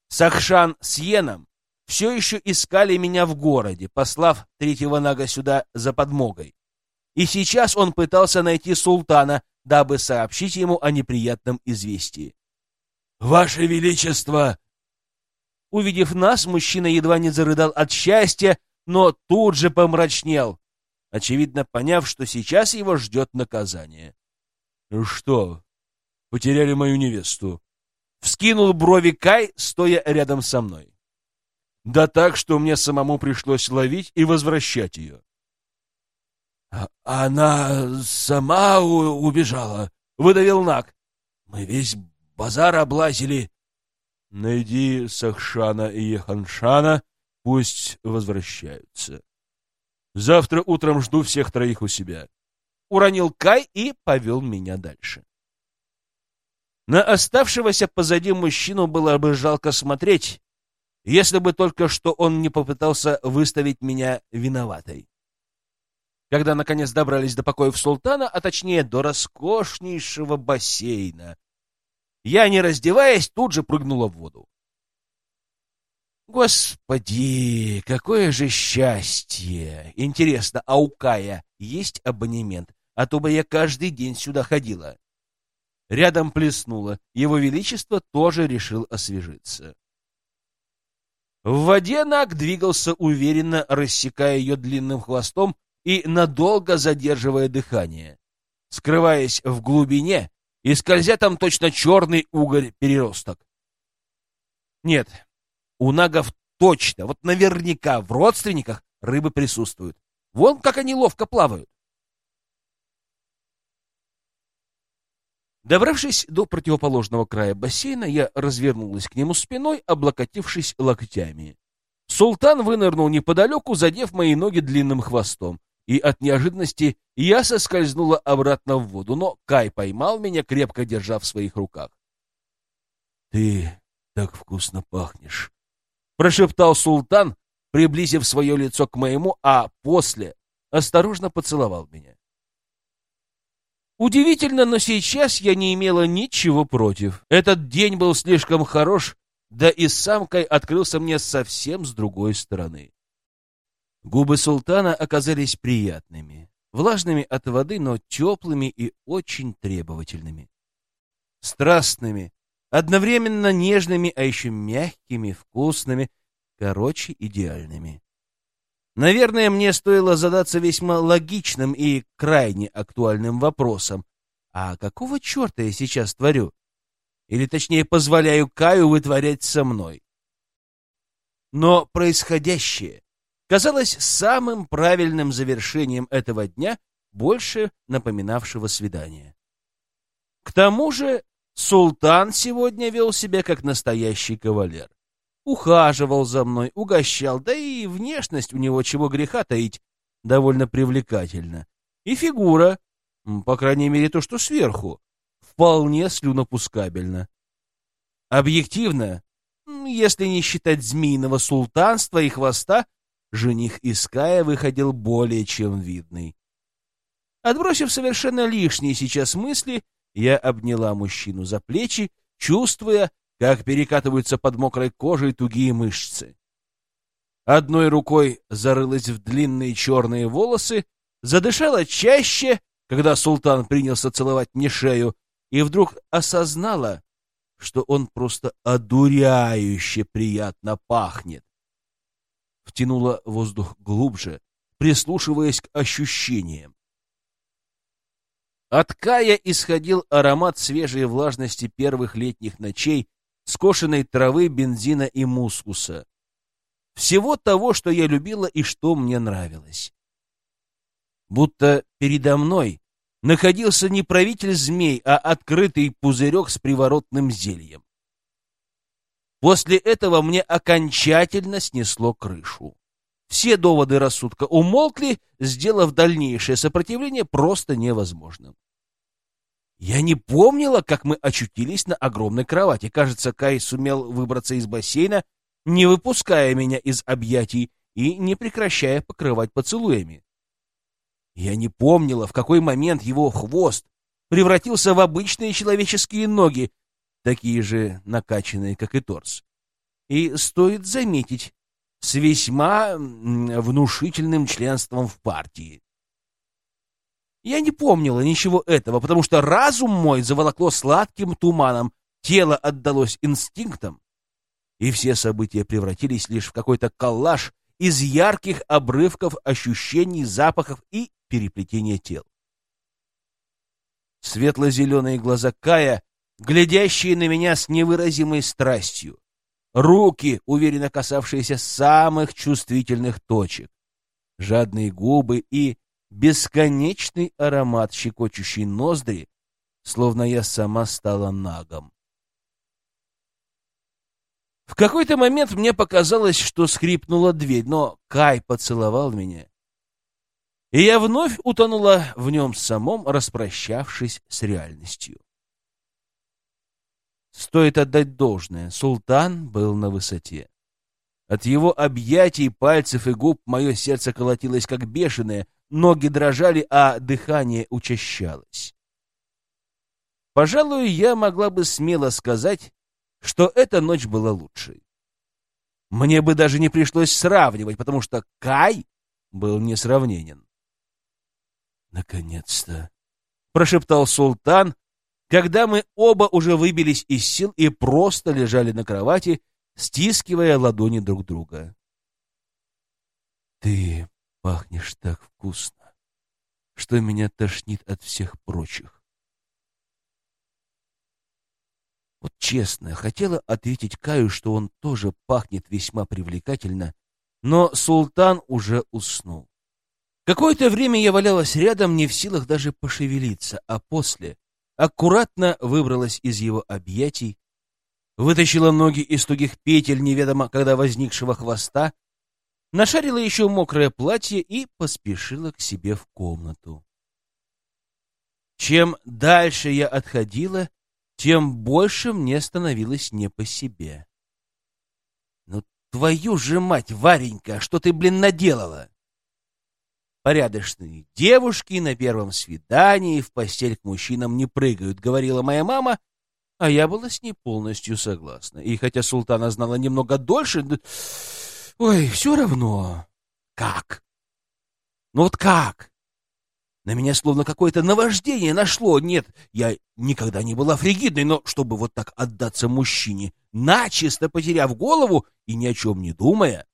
Сахшан с Йеном все еще искали меня в городе, послав третьего нага сюда за подмогой. И сейчас он пытался найти султана, дабы сообщить ему о неприятном известии. «Ваше Величество!» Увидев нас, мужчина едва не зарыдал от счастья, но тут же помрачнел очевидно поняв, что сейчас его ждет наказание. «Ну что, потеряли мою невесту?» Вскинул брови Кай, стоя рядом со мной. Да так, что мне самому пришлось ловить и возвращать ее. А «Она сама убежала», — выдавил Нак. «Мы весь базар облазили». «Найди Сахшана и Еханшана, пусть возвращаются». Завтра утром жду всех троих у себя. Уронил Кай и повел меня дальше. На оставшегося позади мужчину было бы жалко смотреть, если бы только что он не попытался выставить меня виноватой. Когда, наконец, добрались до покоев султана, а точнее до роскошнейшего бассейна, я, не раздеваясь, тут же прыгнула в воду. Господи, какое же счастье! Интересно, а у Кая есть абонемент? А то бы я каждый день сюда ходила. Рядом плеснуло. Его Величество тоже решил освежиться. В воде Наг двигался уверенно, рассекая ее длинным хвостом и надолго задерживая дыхание, скрываясь в глубине и скользя там точно черный угорь-переросток. Нет, у нагов точно, вот наверняка в родственниках рыбы присутствуют. Вон как они ловко плавают. Добравшись до противоположного края бассейна, я развернулась к нему спиной, облокотившись локтями. Султан вынырнул неподалеку, задев мои ноги длинным хвостом, и от неожиданности я соскользнула обратно в воду, но Кай поймал меня, крепко держа в своих руках. — Ты так вкусно пахнешь, прошептал султан, приблизив свое лицо к моему, а после осторожно поцеловал меня. Удивительно, но сейчас я не имела ничего против. Этот день был слишком хорош, да и сам Кай открылся мне совсем с другой стороны. Губы султана оказались приятными, влажными от воды, но теплыми и очень требовательными. Страстными, одновременно нежными, а еще мягкими, вкусными, короче, идеальными. Наверное, мне стоило задаться весьма логичным и крайне актуальным вопросом. А какого черта я сейчас творю? Или, точнее, позволяю Каю вытворять со мной. Но происходящее казалось самым правильным завершением этого дня, больше напоминавшего свидание. К тому же султан сегодня вел себя как настоящий кавалер. Ухаживал за мной, угощал, да и внешность у него, чего греха таить, довольно привлекательна. И фигура, по крайней мере то, что сверху, вполне слюнопускабельна. Объективно, если не считать змеиного султанства и хвоста, жених Иская выходил более чем видный. Отбросив совершенно лишние сейчас мысли, я обняла мужчину за плечи, чувствуя, как перекатываются под мокрой кожей тугие мышцы. Одной рукой зарылась в длинные черные волосы, задышала чаще, когда султан принялся целовать мне шею, и вдруг осознала, что он просто одуряюще приятно пахнет. Втянула воздух глубже, прислушиваясь к ощущениям. От Кая исходил аромат свежей влажности первых летних ночей, скошенной травы, бензина и мускуса. Всего того, что я любила и что мне нравилось. Будто передо мной находился не правитель змей, а открытый пузырек с приворотным зельем. После этого мне окончательно снесло крышу. Все доводы рассудка умолкли, сделав дальнейшее сопротивление просто невозможным. Я не помнила, как мы очутились на огромной кровати. Кажется, Кай сумел выбраться из бассейна, не выпуская меня из объятий и не прекращая покрывать поцелуями. Я не помнила, в какой момент его хвост превратился в обычные человеческие ноги, такие же накачанные, как и торс. И стоит заметить, с весьма внушительным членством в партии. Я не помнила ничего этого, потому что разум мой заволокло сладким туманом, тело отдалось инстинктам, и все события превратились лишь в какой-то коллаж из ярких обрывков ощущений, запахов и переплетения тел. Светло-зеленые глаза Кая, глядящие на меня с невыразимой страстью, руки, уверенно касавшиеся самых чувствительных точек, жадные губы и бесконечный аромат, щекочущий ноздри, словно я сама стала нагом. В какой-то момент мне показалось, что скрипнула дверь, но Кай поцеловал меня, и я вновь утонула в нем самом, распрощавшись с реальностью. Стоит отдать должное, султан был на высоте. От его объятий, пальцев и губ мое сердце колотилось как бешеное, ноги дрожали, а дыхание учащалось. Пожалуй, я могла бы смело сказать, что эта ночь была лучшей. Мне бы даже не пришлось сравнивать, потому что Кай был несравненен. «Наконец-то!» — прошептал султан, когда мы оба уже выбились из сил и просто лежали на кровати, стискивая ладони друг друга. «Ты пахнешь так вкусно, что меня тошнит от всех прочих». Вот честно, хотела ответить Каю, что он тоже пахнет весьма привлекательно, но султан уже уснул. Какое-то время я валялась рядом, не в силах даже пошевелиться, а после аккуратно выбралась из его объятий, вытащила ноги из тугих петель неведомо когда возникшего хвоста, нашарила еще мокрое платье и поспешила к себе в комнату. Чем дальше я отходила, тем больше мне становилось не по себе. «Ну, твою же мать, Варенька, что ты, блин, наделала?» Порядочные девушки на первом свидании в постель к мужчинам не прыгают, говорила моя мама, а я была с ней полностью согласна. И хотя султана знала немного дольше, ой, все равно. Как? Ну вот как? На меня словно какое-то наваждение нашло. Нет, я никогда не была фригидной, но чтобы вот так отдаться мужчине, начисто потеряв голову и ни о чем не думая,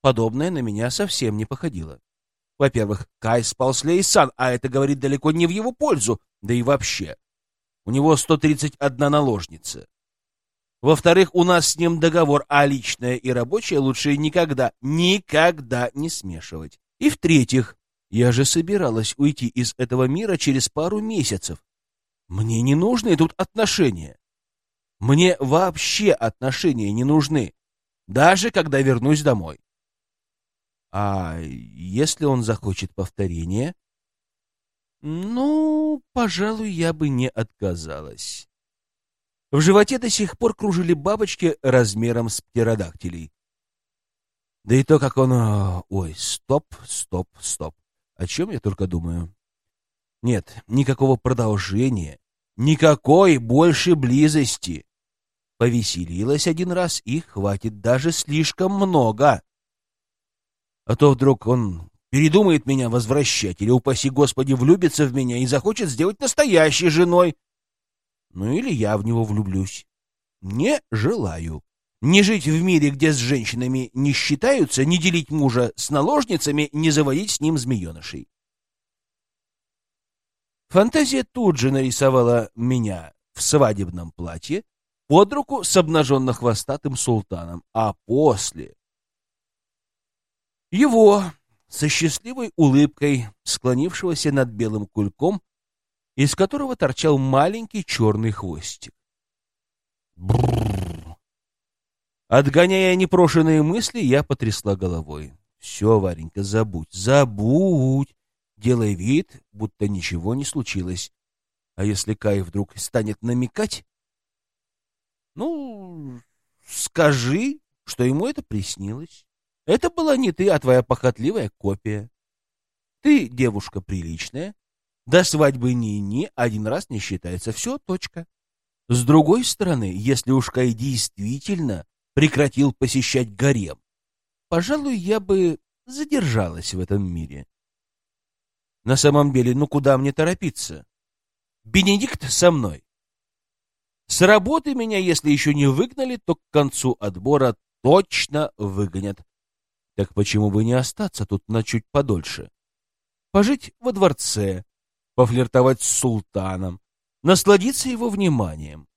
подобное на меня совсем не походило. Во-первых, Кай спал с Лейсан, а это говорит далеко не в его пользу, да и вообще. У него 131 наложница. Во-вторых, у нас с ним договор, а личное и рабочее лучше никогда, никогда не смешивать. И в-третьих, я же собиралась уйти из этого мира через пару месяцев. Мне не нужны тут отношения. Мне вообще отношения не нужны, даже когда вернусь домой. А если он захочет повторения? Ну, пожалуй, я бы не отказалась. В животе до сих пор кружили бабочки размером с птеродактилей. Да и то, как он... А, ой, стоп, стоп, стоп. О чем я только думаю? Нет, никакого продолжения, никакой больше близости. Повеселилась один раз и хватит даже слишком много. А то вдруг он передумает меня возвращать или, упаси Господи, влюбится в меня и захочет сделать настоящей женой. Ну или я в него влюблюсь. Не желаю. Не жить в мире, где с женщинами не считаются, не делить мужа с наложницами, не заводить с ним змеенышей. Фантазия тут же нарисовала меня в свадебном платье под руку с обнаженно-хвостатым султаном, а после его со счастливой улыбкой, склонившегося над белым кульком, из которого торчал маленький черный хвостик. Бррр. Отгоняя непрошенные мысли, я потрясла головой. Все, Варенька, забудь, забудь. Делай вид, будто ничего не случилось. А если Кай вдруг станет намекать? Ну, скажи, что ему это приснилось. Это была не ты, а твоя похотливая копия. Ты девушка приличная, до свадьбы ни-ни, один раз не считается. Все, точка. С другой стороны, если уж Кай действительно прекратил посещать гарем, пожалуй, я бы задержалась в этом мире. На самом деле, ну куда мне торопиться? Бенедикт со мной. С работы меня, если еще не выгнали, то к концу отбора точно выгонят. Так почему бы не остаться тут на чуть подольше? Пожить во дворце, пофлиртовать с султаном, насладиться его вниманием.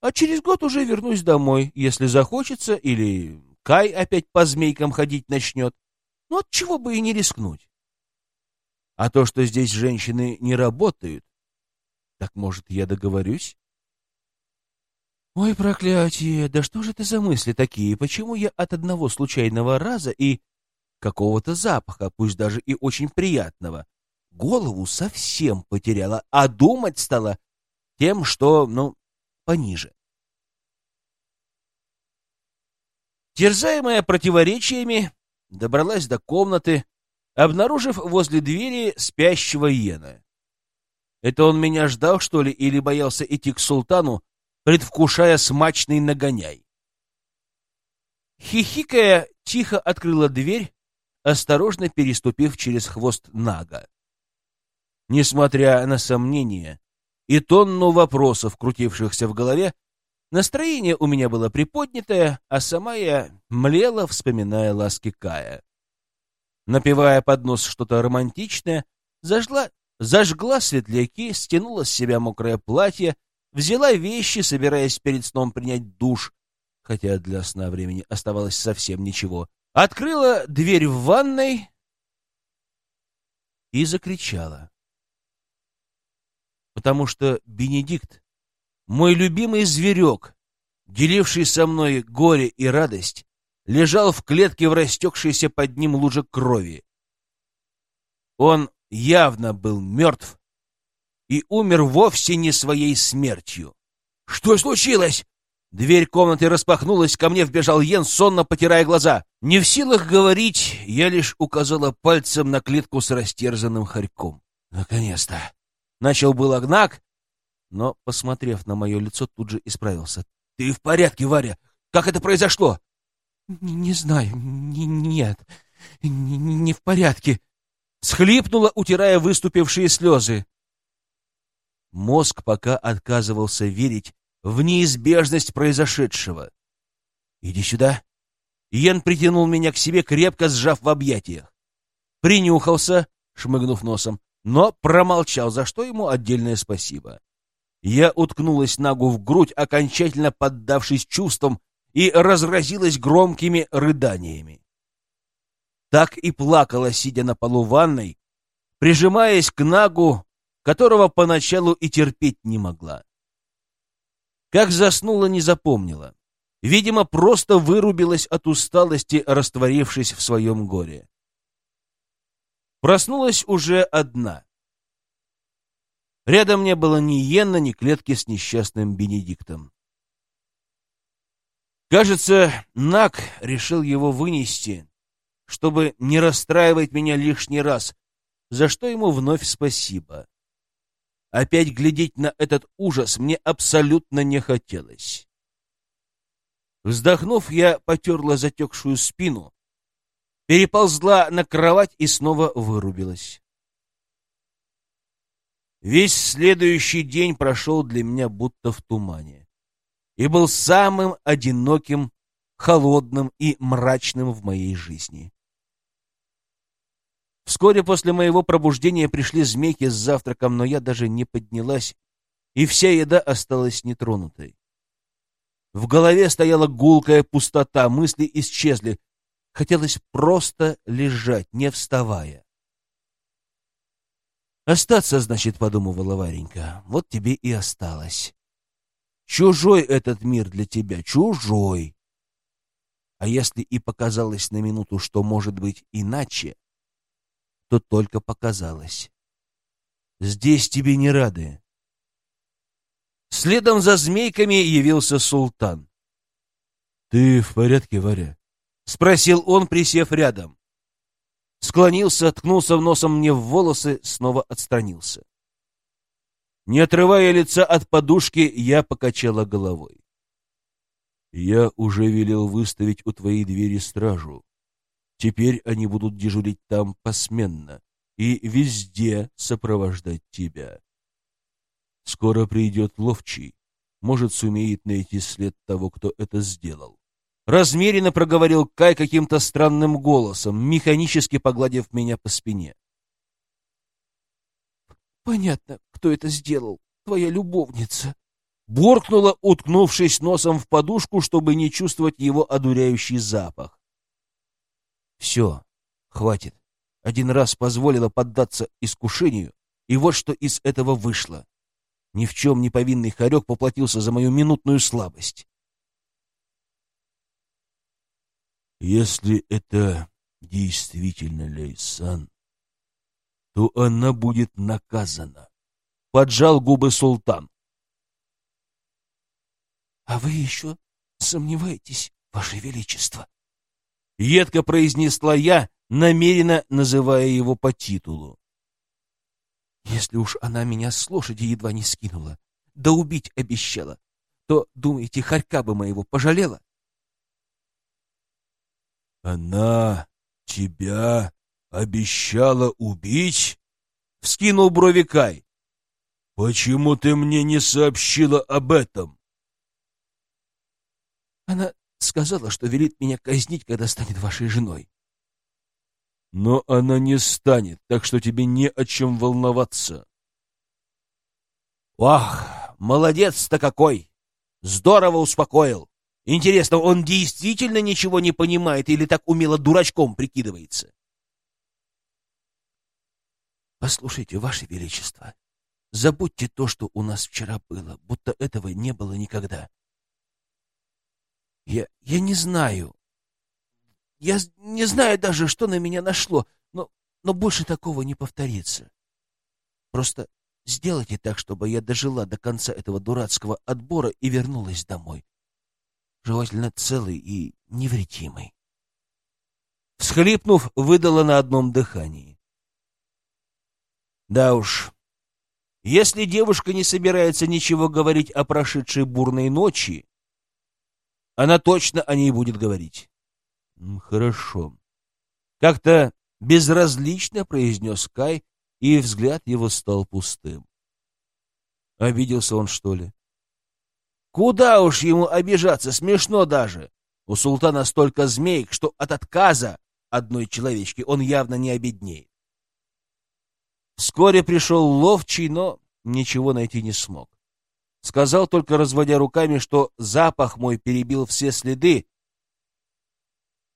А через год уже вернусь домой, если захочется, или Кай опять по змейкам ходить начнет. Ну, от чего бы и не рискнуть. А то, что здесь женщины не работают, так, может, я договорюсь? Ой, проклятие, да что же это за мысли такие? Почему я от одного случайного раза и какого-то запаха, пусть даже и очень приятного, голову совсем потеряла, а думать стала тем, что, ну, пониже. Терзаемая противоречиями, добралась до комнаты, обнаружив возле двери спящего Йена. Это он меня ждал, что ли, или боялся идти к султану, предвкушая смачный нагоняй. Хихикая, тихо открыла дверь, осторожно переступив через хвост Нага. Несмотря на сомнения и тонну вопросов, крутившихся в голове, настроение у меня было приподнятое, а сама я млела, вспоминая ласки Кая. Напевая под нос что-то романтичное, зажгла, зажгла светляки, стянула с себя мокрое платье, Взяла вещи, собираясь перед сном принять душ, хотя для сна времени оставалось совсем ничего. Открыла дверь в ванной и закричала. Потому что Бенедикт, мой любимый зверек, деливший со мной горе и радость, лежал в клетке в растекшейся под ним луже крови. Он явно был мертв, и умер вовсе не своей смертью. «Что случилось?» Дверь комнаты распахнулась, ко мне вбежал Йен, сонно потирая глаза. Не в силах говорить, я лишь указала пальцем на клетку с растерзанным хорьком. «Наконец-то!» Начал был Агнак, но, посмотрев на мое лицо, тут же исправился. «Ты в порядке, Варя? Как это произошло?» «Не, знаю. Не, нет. Не, не в порядке». Схлипнула, утирая выступившие слезы. Мозг пока отказывался верить в неизбежность произошедшего. «Иди сюда!» Йен притянул меня к себе, крепко сжав в объятиях. Принюхался, шмыгнув носом, но промолчал, за что ему отдельное спасибо. Я уткнулась Нагу в грудь, окончательно поддавшись чувствам, и разразилась громкими рыданиями. Так и плакала, сидя на полу ванной, прижимаясь к Нагу, которого поначалу и терпеть не могла. Как заснула, не запомнила. Видимо, просто вырубилась от усталости, растворившись в своем горе. Проснулась уже одна. Рядом не было ни Йенна, ни клетки с несчастным Бенедиктом. Кажется, Нак решил его вынести, чтобы не расстраивать меня лишний раз, за что ему вновь спасибо. Опять глядеть на этот ужас мне абсолютно не хотелось. Вздохнув, я потерла затекшую спину, переползла на кровать и снова вырубилась. Весь следующий день прошел для меня будто в тумане и был самым одиноким, холодным и мрачным в моей жизни. Вскоре после моего пробуждения пришли змейки с завтраком, но я даже не поднялась, и вся еда осталась нетронутой. В голове стояла гулкая пустота, мысли исчезли. Хотелось просто лежать, не вставая. «Остаться, значит, — подумывала Варенька, — вот тебе и осталось. Чужой этот мир для тебя, чужой. А если и показалось на минуту, что может быть иначе, то только показалось. Здесь тебе не рады. Следом за змейками явился султан. — Ты в порядке, Варя? — спросил он, присев рядом. Склонился, ткнулся носом мне в волосы, снова отстранился. Не отрывая лица от подушки, я покачала головой. «Я уже велел выставить у твоей двери стражу. Теперь они будут дежурить там посменно и везде сопровождать тебя. Скоро придет ловчий, может, сумеет найти след того, кто это сделал. Размеренно проговорил Кай каким-то странным голосом, механически погладив меня по спине. «Понятно, кто это сделал. Твоя любовница», буркнула, уткнувшись носом в подушку, чтобы не чувствовать его одуряющий запах. Все, хватит. Один раз позволила поддаться искушению, и вот что из этого вышло. Ни в чем не повинный хорек поплатился за мою минутную слабость. Если это действительно Лейсан, то она будет наказана. Поджал губы султан. — А вы еще сомневаетесь, Ваше Величество? едко произнесла я, намеренно называя его по титулу. Если уж она меня с лошади едва не скинула, да убить обещала, то, думаете, хорька бы моего пожалела? Она тебя обещала убить? Вскинул брови Кай. Почему ты мне не сообщила об этом? Она Сказала, что велит меня казнить, когда станет вашей женой. Но она не станет, так что тебе не о чем волноваться. Ах, молодец-то какой! Здорово успокоил. Интересно, он действительно ничего не понимает или так умело дурачком прикидывается? Послушайте, Ваше Величество, забудьте то, что у нас вчера было, будто этого не было никогда. Я, я не знаю. Я не знаю даже, что на меня нашло, но, но больше такого не повторится. Просто сделайте так, чтобы я дожила до конца этого дурацкого отбора и вернулась домой. Желательно целый и невредимый. Всхлипнув, выдала на одном дыхании. Да уж, если девушка не собирается ничего говорить о прошедшей бурной ночи, она точно о ней будет говорить. Хорошо. Как-то безразлично произнес Кай, и взгляд его стал пустым. Обиделся он, что ли? Куда уж ему обижаться, смешно даже. У султана столько змеек, что от отказа одной человечки он явно не обеднеет. Вскоре пришел ловчий, но ничего найти не смог. сказал только разводя руками, что запах мой перебил все следы,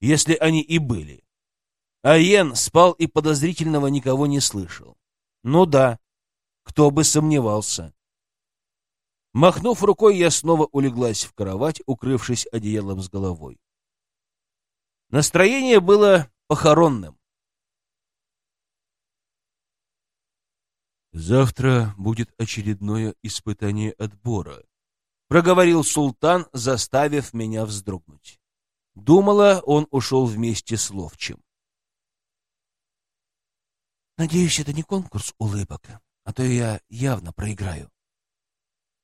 если они и были. А Йен спал и подозрительного никого не слышал. Ну да, кто бы сомневался. Махнув рукой, я снова улеглась в кровать, укрывшись одеялом с головой. Настроение было похоронным. «Завтра будет очередное испытание отбора», — проговорил султан, заставив меня вздрогнуть. Думала, он ушел вместе с ловчим. «Надеюсь, это не конкурс улыбок, а то я явно проиграю».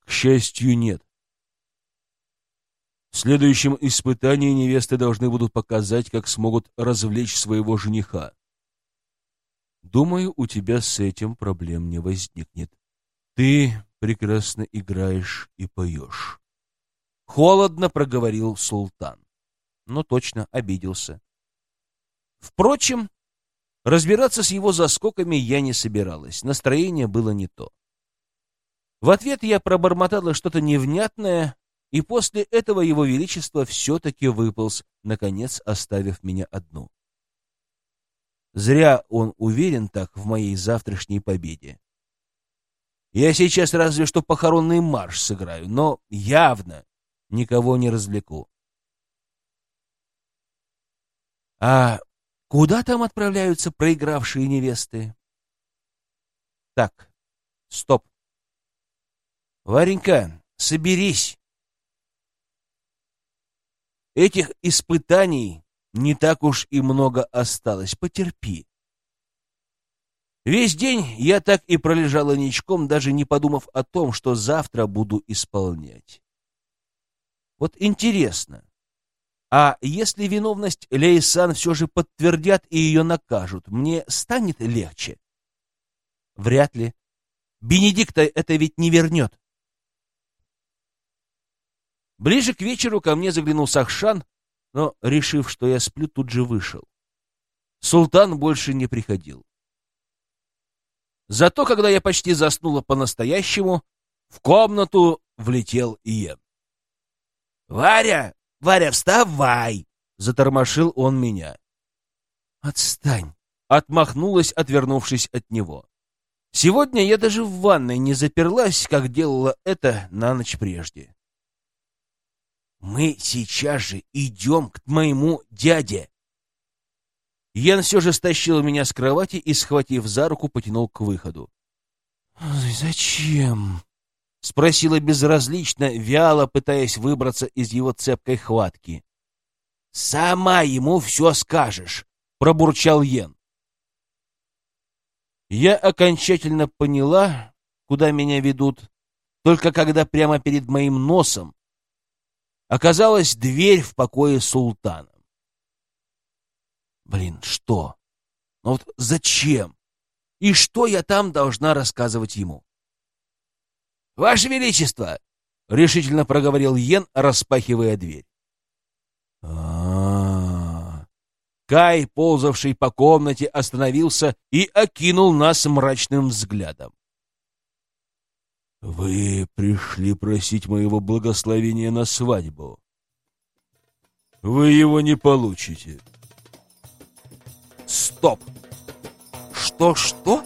«К счастью, нет. В следующем испытании невесты должны будут показать, как смогут развлечь своего жениха. Думаю, у тебя с этим проблем не возникнет. Ты прекрасно играешь и поешь. Холодно проговорил султан. Но точно обиделся. Впрочем, разбираться с его заскоками я не собиралась. Настроение было не то. В ответ я пробормотала что-то невнятное, и после этого его величество все-таки выполз, наконец оставив меня одну. Зря он уверен так в моей завтрашней победе. Я сейчас разве что похоронный марш сыграю, но явно никого не развлеку. А куда там отправляются проигравшие невесты? Так, стоп. Варенька, соберись. Этих испытаний не так уж и много осталось. Потерпи. Весь день я так и пролежала ничком, даже не подумав о том, что завтра буду исполнять. Вот интересно, а если виновность Лейсан все же подтвердят и ее накажут, мне станет легче? Вряд ли. Бенедикта это ведь не вернет. Ближе к вечеру ко мне заглянул Сахшан, но, решив, что я сплю, тут же вышел. Султан больше не приходил. Зато, когда я почти заснула по-настоящему, в комнату влетел Иен. «Варя! Варя, вставай!» — затормошил он меня. «Отстань!» — отмахнулась, отвернувшись от него. Сегодня я даже в ванной не заперлась, как делала это на ночь прежде. Мы сейчас же идем к моему дяде. Ян все же стащил меня с кровати и, схватив за руку, потянул к выходу. «Зачем?» — спросила безразлично, вяло пытаясь выбраться из его цепкой хватки. «Сама ему все скажешь», — пробурчал Йен. Я окончательно поняла, куда меня ведут, только когда прямо перед моим носом оказалась дверь в покое султана. Блин, что? Ну вот зачем? И что я там должна рассказывать ему? «Ваше Величество!» — решительно проговорил Йен, распахивая дверь. А, -а, -а Кай, ползавший по комнате, остановился и окинул нас мрачным взглядом. Вы пришли просить моего благословения на свадьбу. Вы его не получите. Стоп! Что-что?